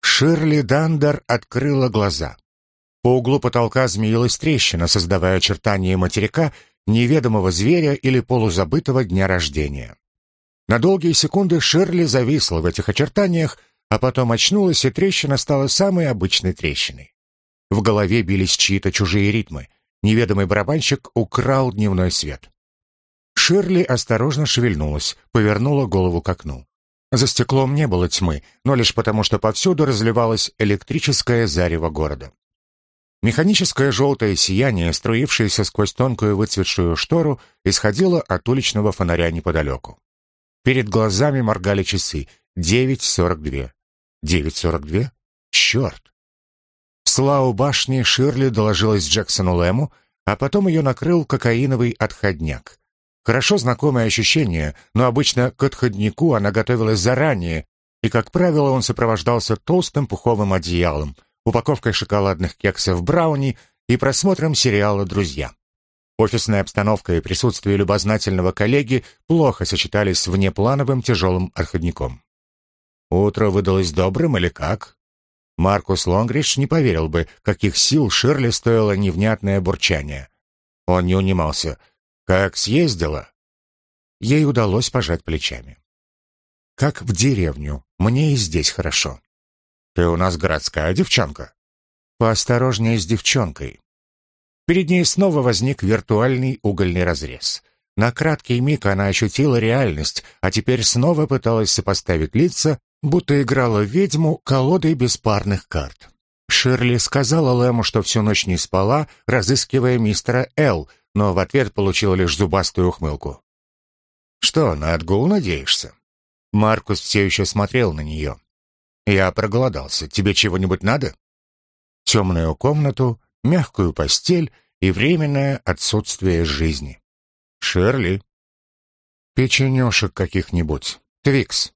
Ширли Дандер открыла глаза. По углу потолка змеилась трещина, создавая очертания материка, неведомого зверя или полузабытого дня рождения. На долгие секунды Ширли зависла в этих очертаниях, а потом очнулась, и трещина стала самой обычной трещиной. В голове бились чьи-то чужие ритмы. Неведомый барабанщик украл дневной свет. Ширли осторожно шевельнулась, повернула голову к окну. За стеклом не было тьмы, но лишь потому, что повсюду разливалось электрическое зарево города. Механическое желтое сияние, струившееся сквозь тонкую выцветшую штору, исходило от уличного фонаря неподалеку. Перед глазами моргали часы. 9.42. 9.42? Черт! В Слау башни Ширли доложилась Джексону Лэму, а потом ее накрыл кокаиновый отходняк. Хорошо знакомое ощущение, но обычно к отходнику она готовилась заранее, и, как правило, он сопровождался толстым пуховым одеялом — упаковкой шоколадных кексов брауни и просмотром сериала «Друзья». Офисная обстановка и присутствие любознательного коллеги плохо сочетались с внеплановым тяжелым отходником. Утро выдалось добрым или как? Маркус Лонгриш не поверил бы, каких сил Ширли стоило невнятное бурчание. Он не унимался. «Как съездила?» Ей удалось пожать плечами. «Как в деревню. Мне и здесь хорошо. Ты у нас городская девчонка. Поосторожнее с девчонкой. Перед ней снова возник виртуальный угольный разрез. На краткий миг она ощутила реальность, а теперь снова пыталась сопоставить лица, будто играла ведьму колодой беспарных карт. Ширли сказала Лэму, что всю ночь не спала, разыскивая мистера Л, но в ответ получила лишь зубастую ухмылку. «Что, на отгул надеешься?» Маркус все еще смотрел на нее. Я проголодался. Тебе чего-нибудь надо? Темную комнату, мягкую постель и временное отсутствие жизни. Шерли. Печенюшек каких-нибудь. Твикс.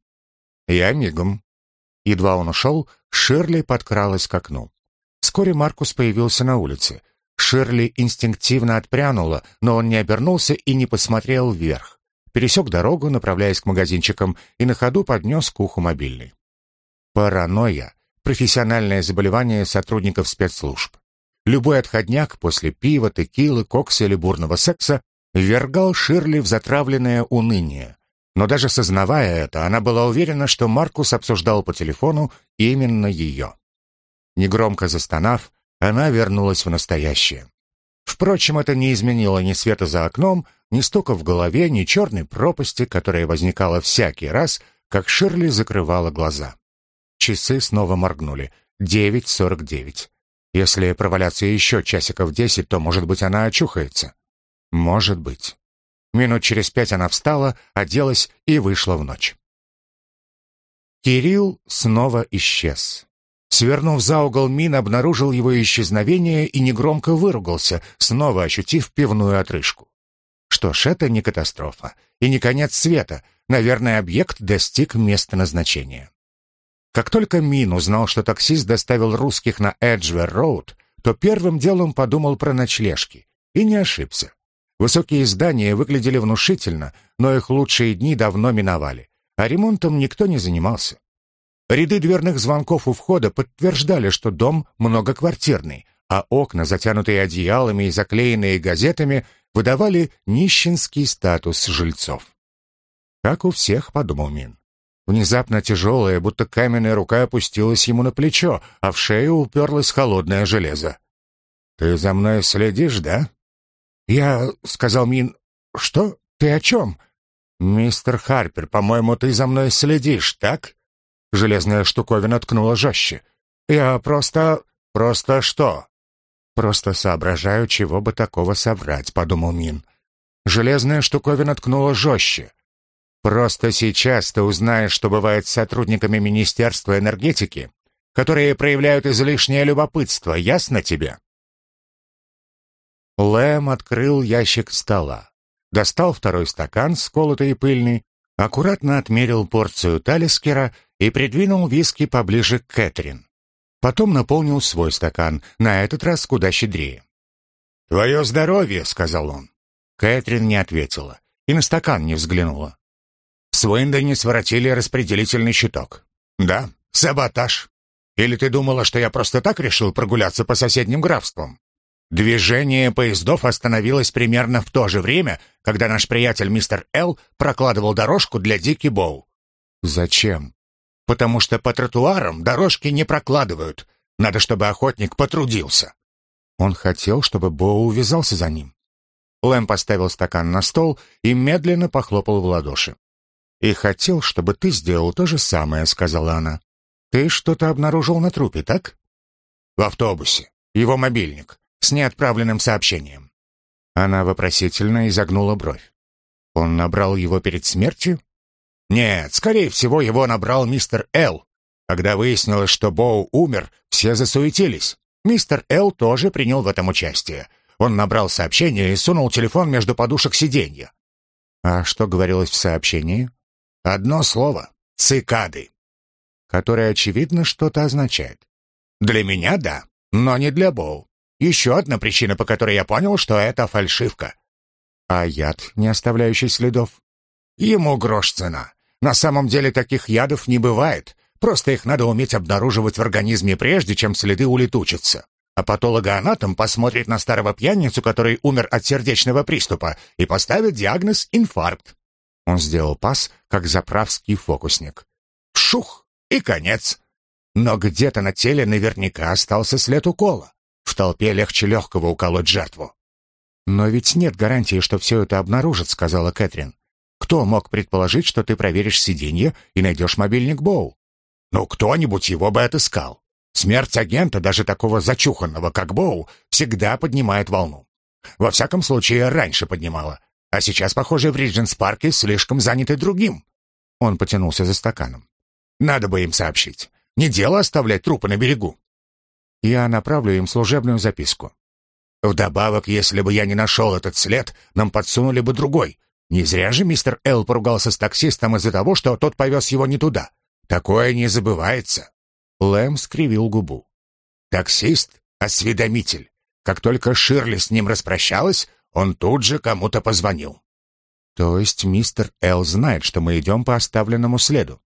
Я мигом. Едва он ушел, Шерли подкралась к окну. Вскоре Маркус появился на улице. Шерли инстинктивно отпрянула, но он не обернулся и не посмотрел вверх. Пересек дорогу, направляясь к магазинчикам, и на ходу поднес к уху мобильный. Паранойя – профессиональное заболевание сотрудников спецслужб. Любой отходняк после пива, текилы, кокса или бурного секса ввергал Ширли в затравленное уныние. Но даже сознавая это, она была уверена, что Маркус обсуждал по телефону именно ее. Негромко застонав, она вернулась в настоящее. Впрочем, это не изменило ни света за окном, ни стука в голове, ни черной пропасти, которая возникала всякий раз, как Ширли закрывала глаза. Часы снова моргнули. Девять сорок девять. Если проваляться еще часиков десять, то, может быть, она очухается. Может быть. Минут через пять она встала, оделась и вышла в ночь. Кирилл снова исчез. Свернув за угол, Мин обнаружил его исчезновение и негромко выругался, снова ощутив пивную отрыжку. Что ж, это не катастрофа и не конец света. Наверное, объект достиг места назначения. Как только Мин узнал, что таксист доставил русских на Эджвер-Роуд, то первым делом подумал про ночлежки. И не ошибся. Высокие здания выглядели внушительно, но их лучшие дни давно миновали, а ремонтом никто не занимался. Ряды дверных звонков у входа подтверждали, что дом многоквартирный, а окна, затянутые одеялами и заклеенные газетами, выдавали нищенский статус жильцов. «Как у всех», — подумал Мин. Внезапно тяжелая, будто каменная рука опустилась ему на плечо, а в шею уперлось холодное железо. «Ты за мной следишь, да?» «Я...» — сказал Мин. «Что? Ты о чем?» «Мистер Харпер, по-моему, ты за мной следишь, так?» Железная штуковина ткнула жестче. «Я просто... просто что?» «Просто соображаю, чего бы такого соврать», — подумал Мин. Железная штуковина ткнула жестче. «Просто сейчас ты узнаешь, что бывает с сотрудниками Министерства энергетики, которые проявляют излишнее любопытство, ясно тебе?» Лэм открыл ящик стола, достал второй стакан, сколотый и пыльный, аккуратно отмерил порцию талискера и придвинул виски поближе к Кэтрин. Потом наполнил свой стакан, на этот раз куда щедрее. «Твое здоровье», — сказал он. Кэтрин не ответила и на стакан не взглянула. В Свиндоне своротили распределительный щиток. «Да, саботаж. Или ты думала, что я просто так решил прогуляться по соседним графствам?» Движение поездов остановилось примерно в то же время, когда наш приятель мистер Л прокладывал дорожку для Дики Боу. Зачем? Потому что по тротуарам дорожки не прокладывают. Надо, чтобы охотник потрудился. Он хотел, чтобы Боу увязался за ним. Лэм поставил стакан на стол и медленно похлопал в ладоши. «И хотел, чтобы ты сделал то же самое», — сказала она. «Ты что-то обнаружил на трупе, так?» «В автобусе. Его мобильник с неотправленным сообщением. Она вопросительно изогнула бровь. Он набрал его перед смертью? Нет, скорее всего, его набрал мистер Л. Когда выяснилось, что Боу умер, все засуетились. Мистер Л тоже принял в этом участие. Он набрал сообщение и сунул телефон между подушек сиденья. А что говорилось в сообщении? Одно слово — цикады. Которое, очевидно, что-то означает. Для меня — да, но не для Боу. Еще одна причина, по которой я понял, что это фальшивка. А яд, не оставляющий следов? Ему грош цена. На самом деле таких ядов не бывает. Просто их надо уметь обнаруживать в организме прежде, чем следы улетучатся. А патологоанатом посмотрит на старого пьяницу, который умер от сердечного приступа, и поставит диагноз инфаркт. Он сделал пас, как заправский фокусник. Шух! И конец. Но где-то на теле наверняка остался след укола. В толпе легче легкого уколоть жертву. «Но ведь нет гарантии, что все это обнаружат», — сказала Кэтрин. «Кто мог предположить, что ты проверишь сиденье и найдешь мобильник Боу?» «Ну, кто-нибудь его бы отыскал. Смерть агента, даже такого зачуханного, как Боу, всегда поднимает волну. Во всяком случае, раньше поднимала. А сейчас, похоже, в Ридженс-парке слишком заняты другим». Он потянулся за стаканом. «Надо бы им сообщить. Не дело оставлять трупы на берегу. Я направлю им служебную записку. Вдобавок, если бы я не нашел этот след, нам подсунули бы другой. Не зря же мистер Эл поругался с таксистом из-за того, что тот повез его не туда. Такое не забывается. Лэм скривил губу. Таксист — осведомитель. Как только Ширли с ним распрощалась, он тут же кому-то позвонил. То есть мистер Эл знает, что мы идем по оставленному следу?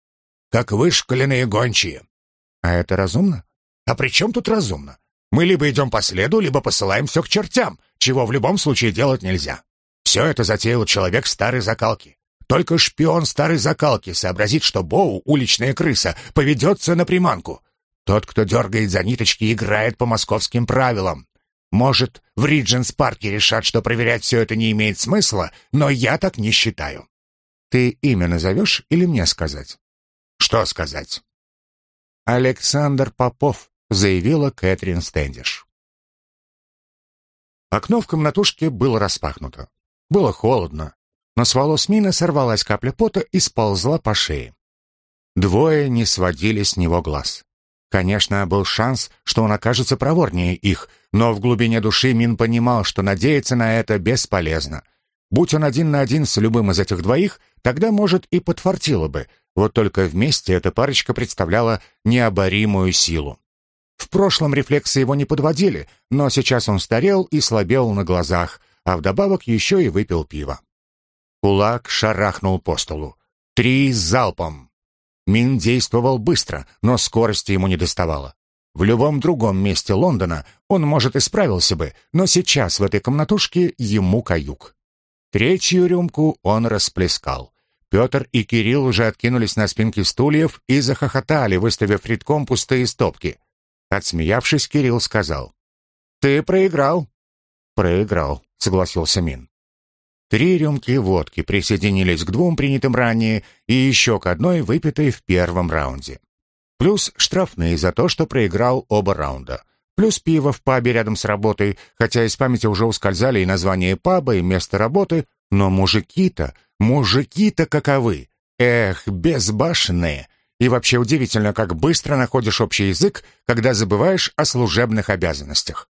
Как вышкаленные гончие. А это разумно? А при чем тут разумно? Мы либо идем по следу, либо посылаем все к чертям, чего в любом случае делать нельзя. Все это затеял человек старой закалки. Только шпион старой закалки сообразит, что Боу, уличная крыса, поведется на приманку. Тот, кто дергает за ниточки, играет по московским правилам. Может, в Ридженс-парке решат, что проверять все это не имеет смысла, но я так не считаю. Ты имя назовешь или мне сказать? Что сказать? Александр Попов, заявила Кэтрин Стэндиш. Окно в комнатушке было распахнуто. Было холодно, но с волос Мины сорвалась капля пота и сползла по шее. Двое не сводили с него глаз. Конечно, был шанс, что он окажется проворнее их, но в глубине души Мин понимал, что надеяться на это бесполезно. Будь он один на один с любым из этих двоих, тогда, может, и подфартило бы. Вот только вместе эта парочка представляла необоримую силу. В прошлом рефлексы его не подводили, но сейчас он старел и слабел на глазах, а вдобавок еще и выпил пиво. Кулак шарахнул по столу. Три залпом. Мин действовал быстро, но скорости ему не доставало. В любом другом месте Лондона он, может, и справился бы, но сейчас в этой комнатушке ему каюк. Третью рюмку он расплескал. Петр и Кирилл уже откинулись на спинки стульев и захохотали, выставив редком пустые стопки. Отсмеявшись, Кирилл сказал. «Ты проиграл». «Проиграл», — согласился Мин. Три рюмки водки присоединились к двум принятым ранее и еще к одной, выпитой в первом раунде. Плюс штрафные за то, что проиграл оба раунда. Плюс пиво в пабе рядом с работой, хотя из памяти уже ускользали и название паба, и место работы, но мужики-то, мужики-то каковы! Эх, безбашенные! И вообще удивительно, как быстро находишь общий язык, когда забываешь о служебных обязанностях.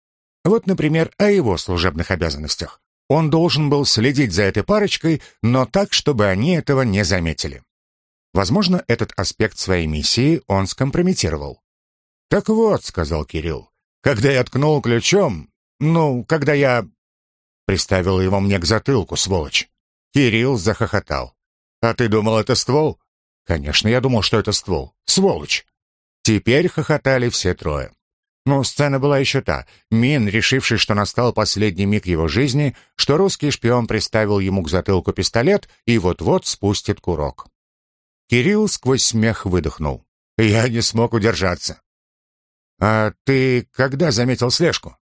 Вот, например, о его служебных обязанностях. Он должен был следить за этой парочкой, но так, чтобы они этого не заметили. Возможно, этот аспект своей миссии он скомпрометировал. «Так вот», — сказал Кирилл, — «когда я ткнул ключом, ну, когда я...» Приставил его мне к затылку, сволочь. Кирилл захохотал. «А ты думал, это ствол?» «Конечно, я думал, что это ствол. Сволочь!» Теперь хохотали все трое. Но сцена была еще та. Мин, решивший, что настал последний миг его жизни, что русский шпион приставил ему к затылку пистолет и вот-вот спустит курок. Кирилл сквозь смех выдохнул. «Я не смог удержаться». «А ты когда заметил слежку?»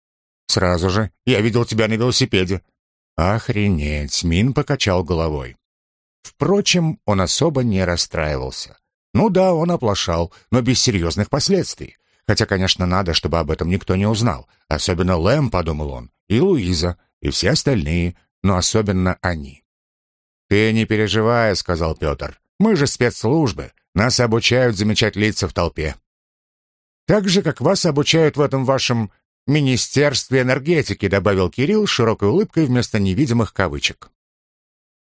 «Сразу же. Я видел тебя на велосипеде». «Охренеть!» — Мин покачал головой. Впрочем, он особо не расстраивался. Ну да, он оплошал, но без серьезных последствий. Хотя, конечно, надо, чтобы об этом никто не узнал. Особенно Лэм, подумал он, и Луиза, и все остальные, но особенно они. «Ты не переживай», — сказал Петр. «Мы же спецслужбы. Нас обучают замечать лица в толпе». «Так же, как вас обучают в этом вашем Министерстве энергетики», добавил Кирилл широкой улыбкой вместо невидимых кавычек.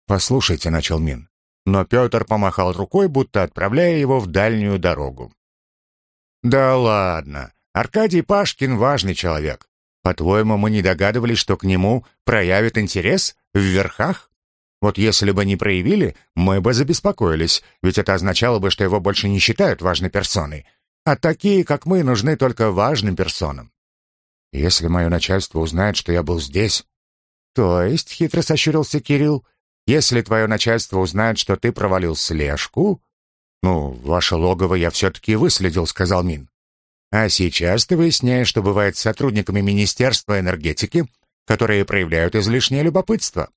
«Послушайте», — начал Мин. Но Петр помахал рукой, будто отправляя его в дальнюю дорогу. «Да ладно. Аркадий Пашкин важный человек. По-твоему, мы не догадывались, что к нему проявит интерес в верхах? Вот если бы не проявили, мы бы забеспокоились, ведь это означало бы, что его больше не считают важной персоной. А такие, как мы, нужны только важным персонам. Если мое начальство узнает, что я был здесь... То есть, хитро сощурился Кирилл, если твое начальство узнает, что ты провалил слежку, «Ну, ваше логово я все-таки выследил», — сказал Мин. «А сейчас ты выясняешь, что бывает с сотрудниками Министерства энергетики, которые проявляют излишнее любопытство».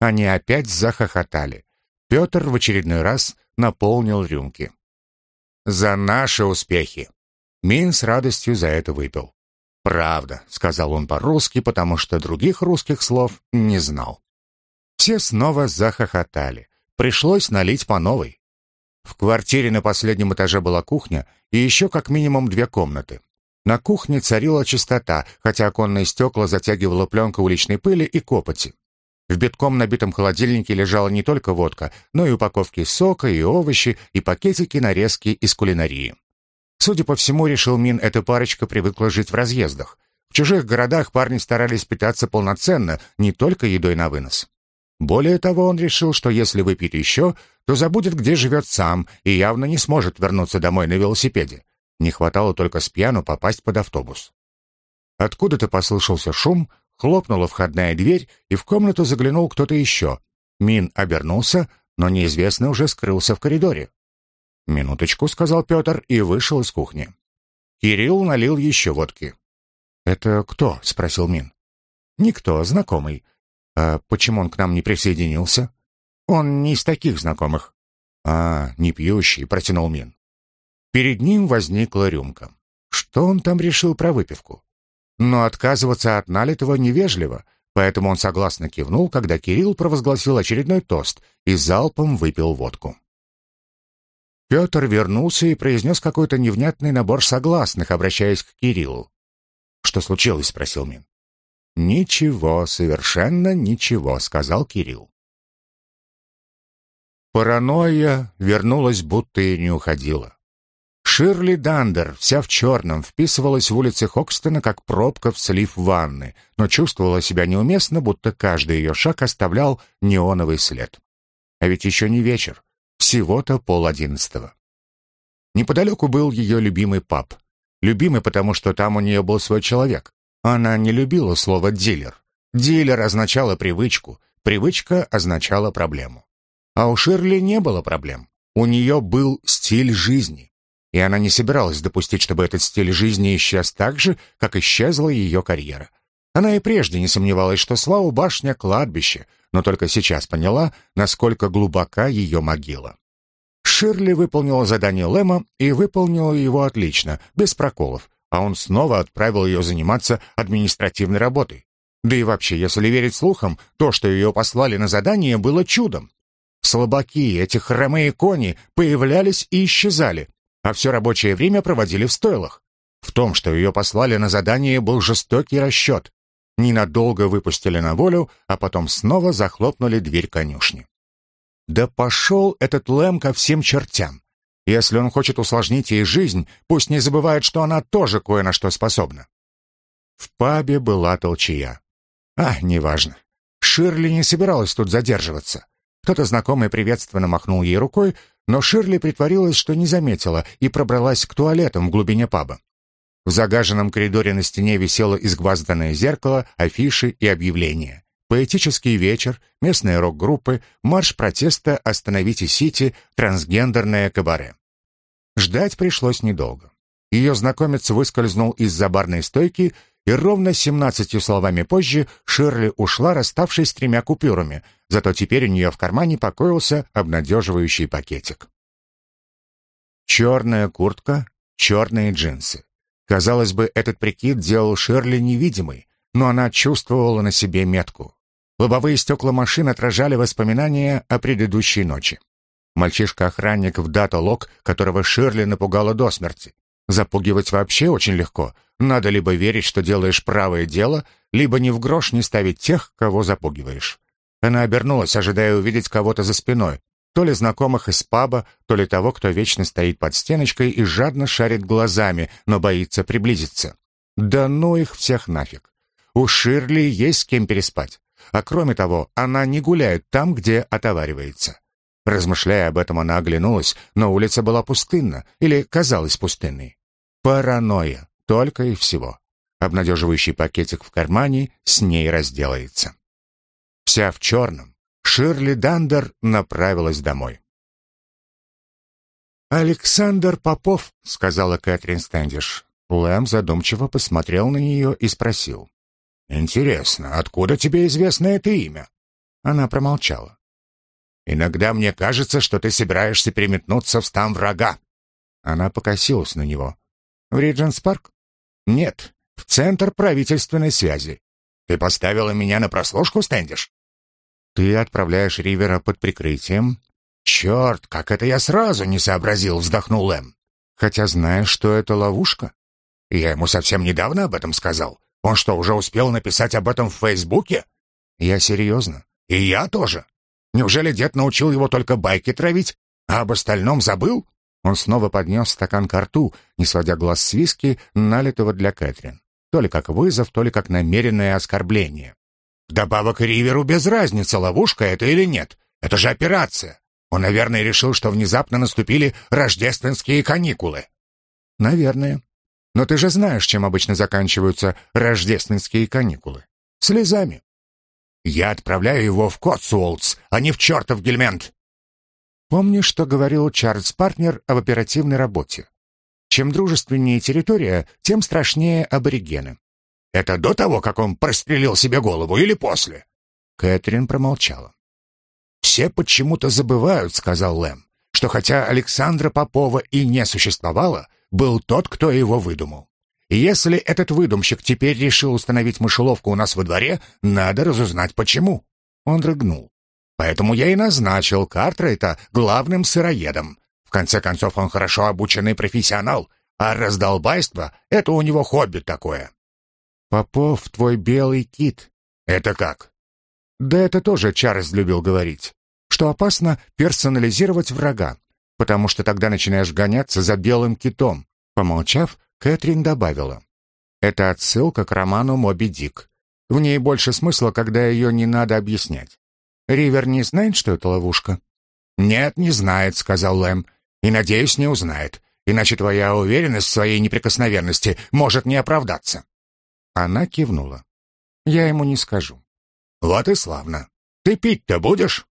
Они опять захохотали. Петр в очередной раз наполнил рюмки. «За наши успехи!» Мин с радостью за это выпил. «Правда», — сказал он по-русски, потому что других русских слов не знал. Все снова захохотали. Пришлось налить по новой. В квартире на последнем этаже была кухня и еще как минимум две комнаты. На кухне царила чистота, хотя оконные стекла затягивала пленка уличной пыли и копоти. В битком набитом холодильнике лежала не только водка, но и упаковки сока, и овощи, и пакетики нарезки из кулинарии. Судя по всему, решил Мин, эта парочка привыкла жить в разъездах. В чужих городах парни старались питаться полноценно, не только едой на вынос. Более того, он решил, что если выпьет еще, то забудет, где живет сам, и явно не сможет вернуться домой на велосипеде. Не хватало только с пьяну попасть под автобус. Откуда-то послышался шум, хлопнула входная дверь, и в комнату заглянул кто-то еще. Мин обернулся, но неизвестный уже скрылся в коридоре. «Минуточку», — сказал Петр и вышел из кухни. Кирилл налил еще водки. «Это кто?» — спросил Мин. «Никто, знакомый. А почему он к нам не присоединился? Он не из таких знакомых. А, не пьющий, протянул Мин. Перед ним возникла рюмка. Что он там решил про выпивку? Но отказываться от налитого невежливо, поэтому он согласно кивнул, когда Кирилл провозгласил очередной тост и залпом выпил водку. Петр вернулся и произнес какой-то невнятный набор согласных, обращаясь к Кириллу. «Что случилось?» — спросил Мин. «Ничего, совершенно ничего», — сказал Кирилл. Паранойя вернулась, будто и не уходила. Ширли Дандер, вся в черном, вписывалась в улицы Хокстона как пробка в слив ванны, но чувствовала себя неуместно, будто каждый ее шаг оставлял неоновый след. А ведь еще не вечер, всего-то пол одиннадцатого. Неподалеку был ее любимый паб. Любимый, потому что там у нее был свой человек. Она не любила слово «дилер». Дилер означало привычку, привычка означала проблему. А у Ширли не было проблем. У нее был стиль жизни и она не собиралась допустить, чтобы этот стиль жизни исчез так же, как исчезла ее карьера. Она и прежде не сомневалась, что Славу башня — кладбище, но только сейчас поняла, насколько глубока ее могила. Ширли выполнила задание Лэма и выполнила его отлично, без проколов, а он снова отправил ее заниматься административной работой. Да и вообще, если верить слухам, то, что ее послали на задание, было чудом. Слабаки, эти хромые кони, появлялись и исчезали, а все рабочее время проводили в стойлах. В том, что ее послали на задание, был жестокий расчет. Ненадолго выпустили на волю, а потом снова захлопнули дверь конюшни. Да пошел этот Лэм ко всем чертям. Если он хочет усложнить ей жизнь, пусть не забывает, что она тоже кое на что способна. В пабе была толчья. А, неважно. Ширли не собиралась тут задерживаться. Кто-то знакомый приветственно махнул ей рукой, но Ширли притворилась, что не заметила, и пробралась к туалетам в глубине паба. В загаженном коридоре на стене висело изгвазданное зеркало, афиши и объявления. Поэтический вечер, местные рок-группы, марш протеста «Остановите Сити», трансгендерное кабаре. Ждать пришлось недолго. Ее знакомец выскользнул из-за барной стойки и ровно семнадцатью словами позже Ширли ушла, расставшись с тремя купюрами, зато теперь у нее в кармане покоился обнадеживающий пакетик. Черная куртка, черные джинсы. Казалось бы, этот прикид делал Ширли невидимой, но она чувствовала на себе метку. Лобовые стекла машин отражали воспоминания о предыдущей ночи. Мальчишка-охранник в дата-лог, которого Ширли напугала до смерти. Запугивать вообще очень легко. Надо либо верить, что делаешь правое дело, либо ни в грош не ставить тех, кого запугиваешь. Она обернулась, ожидая увидеть кого-то за спиной, то ли знакомых из паба, то ли того, кто вечно стоит под стеночкой и жадно шарит глазами, но боится приблизиться. Да ну их всех нафиг. У Ширли есть с кем переспать. А кроме того, она не гуляет там, где отоваривается. Размышляя об этом, она оглянулась, но улица была пустынна, или казалась пустынной. Паранойя, только и всего. Обнадеживающий пакетик в кармане с ней разделается. Вся в черном, Ширли Дандер направилась домой. «Александр Попов», — сказала Кэтрин Стэндиш. Лэм задумчиво посмотрел на нее и спросил. «Интересно, откуда тебе известно это имя?» Она промолчала. Иногда мне кажется, что ты собираешься переметнуться в стан врага». Она покосилась на него. «В Ридженс Парк?» «Нет, в Центр правительственной связи. Ты поставила меня на прослушку, Стэндиш?» «Ты отправляешь Ривера под прикрытием?» «Черт, как это я сразу не сообразил!» — вздохнул Эм. «Хотя знаешь, что это ловушка?» «Я ему совсем недавно об этом сказал. Он что, уже успел написать об этом в Фейсбуке?» «Я серьезно». «И я тоже. Неужели дед научил его только байки травить, а об остальном забыл? Он снова поднес стакан к рту, не сводя глаз с виски, налитого для Кэтрин. То ли как вызов, то ли как намеренное оскорбление. Вдобавок Риверу без разницы, ловушка это или нет. Это же операция. Он, наверное, решил, что внезапно наступили рождественские каникулы. Наверное. Но ты же знаешь, чем обычно заканчиваются рождественские каникулы. Слезами. Я отправляю его в Котсуолтс, а не в чертов Гельмент. Помнишь, что говорил Чарльз Партнер об оперативной работе? Чем дружественнее территория, тем страшнее аборигены. Это до того, как он прострелил себе голову, или после? Кэтрин промолчала. «Все почему-то забывают», — сказал Лэм, «что хотя Александра Попова и не существовало, был тот, кто его выдумал. И если этот выдумщик теперь решил установить мышеловку у нас во дворе, надо разузнать почему. Он рыгнул. Поэтому я и назначил Картрейта главным сыроедом. В конце концов, он хорошо обученный профессионал, а раздолбайство — это у него хобби такое. «Попов, твой белый кит». «Это как?» «Да это тоже Чарльз любил говорить, что опасно персонализировать врага. Потому что тогда начинаешь гоняться за белым китом. Помолчав, Кэтрин добавила. Это отсылка к роману «Моби Дик». В ней больше смысла, когда ее не надо объяснять. Ривер не знает, что это ловушка? «Нет, не знает», — сказал Лэм. «И, надеюсь, не узнает. Иначе твоя уверенность в своей неприкосновенности может не оправдаться». Она кивнула. «Я ему не скажу». «Вот и славно. Ты пить-то будешь?»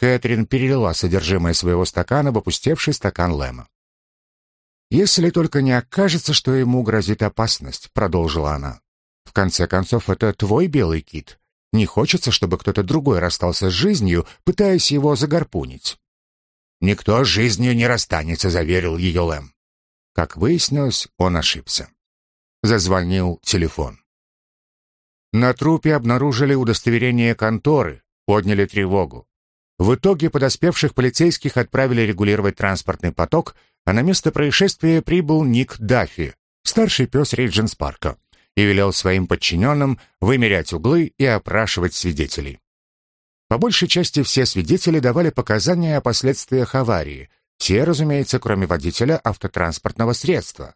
Кэтрин перелила содержимое своего стакана в опустевший стакан Лэма. «Если только не окажется, что ему грозит опасность», — продолжила она. «В конце концов, это твой белый кит. Не хочется, чтобы кто-то другой расстался с жизнью, пытаясь его загарпунить». «Никто с жизнью не расстанется», — заверил ее Лэм. Как выяснилось, он ошибся. Зазвонил телефон. На трупе обнаружили удостоверение конторы, подняли тревогу. В итоге подоспевших полицейских отправили регулировать транспортный поток, а на место происшествия прибыл Ник Даффи, старший пес Ридженс Парка, и велел своим подчиненным вымерять углы и опрашивать свидетелей. По большей части все свидетели давали показания о последствиях аварии, все, разумеется, кроме водителя автотранспортного средства.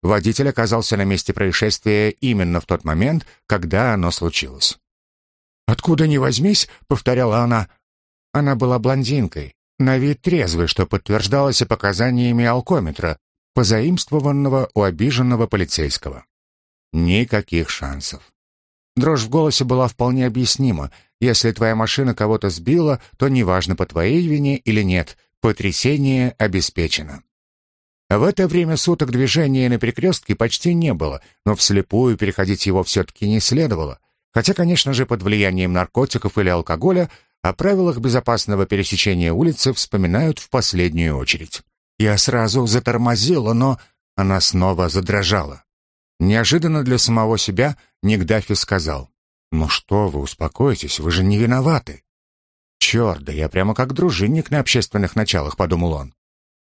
Водитель оказался на месте происшествия именно в тот момент, когда оно случилось. «Откуда ни возьмись», — повторяла она, она была блондинкой, на вид трезвой, что подтверждалось и показаниями алкометра, позаимствованного у обиженного полицейского. Никаких шансов. Дрожь в голосе была вполне объяснима. Если твоя машина кого-то сбила, то неважно, по твоей вине или нет, потрясение обеспечено. В это время суток движения на перекрестке почти не было, но вслепую переходить его все-таки не следовало. Хотя, конечно же, под влиянием наркотиков или алкоголя о правилах безопасного пересечения улицы вспоминают в последнюю очередь. Я сразу затормозила, но она снова задрожала. Неожиданно для самого себя Нигдафи сказал, «Ну что вы, успокойтесь, вы же не виноваты». «Черт, да я прямо как дружинник на общественных началах», — подумал он.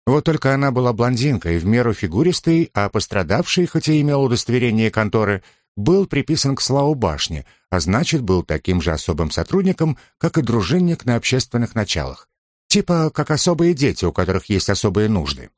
Вот только она была блондинкой, в меру фигуристой, а пострадавший, хотя и имел удостоверение конторы, был приписан к Славу башни, а значит, был таким же особым сотрудником, как и дружинник на общественных началах. Типа как особые дети, у которых есть особые нужды.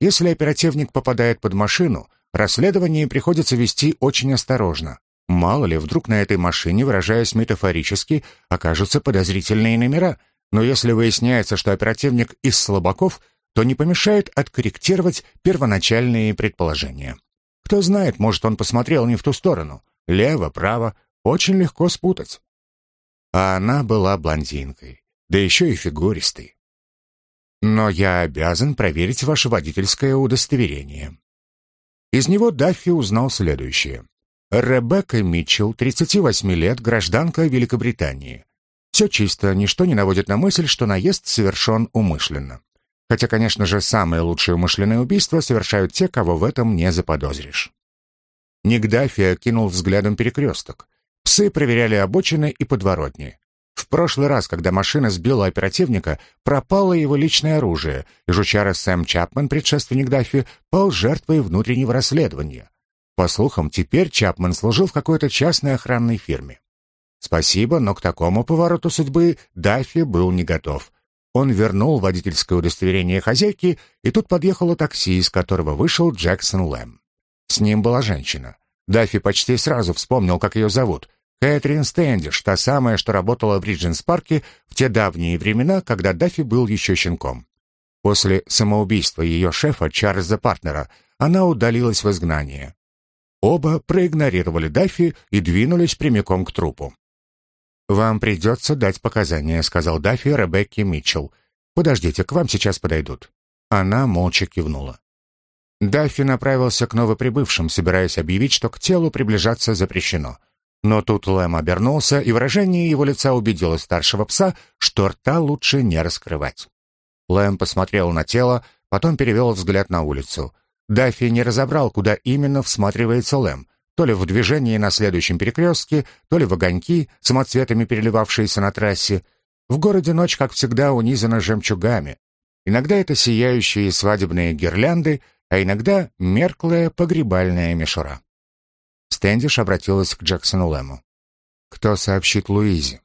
Если оперативник попадает под машину, расследование приходится вести очень осторожно. Мало ли, вдруг на этой машине, выражаясь метафорически, окажутся подозрительные номера, но если выясняется, что оперативник из слабаков, то не помешает откорректировать первоначальные предположения. Кто знает, может, он посмотрел не в ту сторону. Лево, право, очень легко спутать. А она была блондинкой, да еще и фигуристой. Но я обязан проверить ваше водительское удостоверение. Из него Даффи узнал следующее. Ребекка Митчелл, 38 лет, гражданка Великобритании. Все чисто, ничто не наводит на мысль, что наезд совершен умышленно. Хотя, конечно же, самые лучшие умышленные убийства совершают те, кого в этом не заподозришь. Нигдафия кинул взглядом перекресток. Псы проверяли обочины и подворотни. В прошлый раз, когда машина сбила оперативника, пропало его личное оружие, и жучара Сэм Чапман, предшественник Даффи, пал жертвой внутреннего расследования. По слухам, теперь Чапман служил в какой-то частной охранной фирме. Спасибо, но к такому повороту судьбы Даффи был не готов. Он вернул водительское удостоверение хозяйки, и тут подъехало такси, из которого вышел Джексон Лэм. С ним была женщина. Даффи почти сразу вспомнил, как ее зовут. Кэтрин Стэндиш, та самая, что работала в Ридженс-парке в те давние времена, когда Даффи был еще щенком. После самоубийства ее шефа Чарльза Партнера она удалилась в изгнание. Оба проигнорировали Даффи и двинулись прямиком к трупу. «Вам придется дать показания», — сказал Даффи Ребекке Митчелл. «Подождите, к вам сейчас подойдут». Она молча кивнула. Даффи направился к новоприбывшим, собираясь объявить, что к телу приближаться запрещено. Но тут Лэм обернулся, и выражение его лица убедило старшего пса, что рта лучше не раскрывать. Лэм посмотрел на тело, потом перевел взгляд на улицу. Даффи не разобрал, куда именно всматривается Лэм, то ли в движении на следующем перекрестке, то ли в огоньки, самоцветами переливавшиеся на трассе. В городе ночь, как всегда, унизана жемчугами. Иногда это сияющие свадебные гирлянды, а иногда мерклая погребальная мишура. Стэндиш обратилась к Джексону Лэму. «Кто сообщит Луизе?»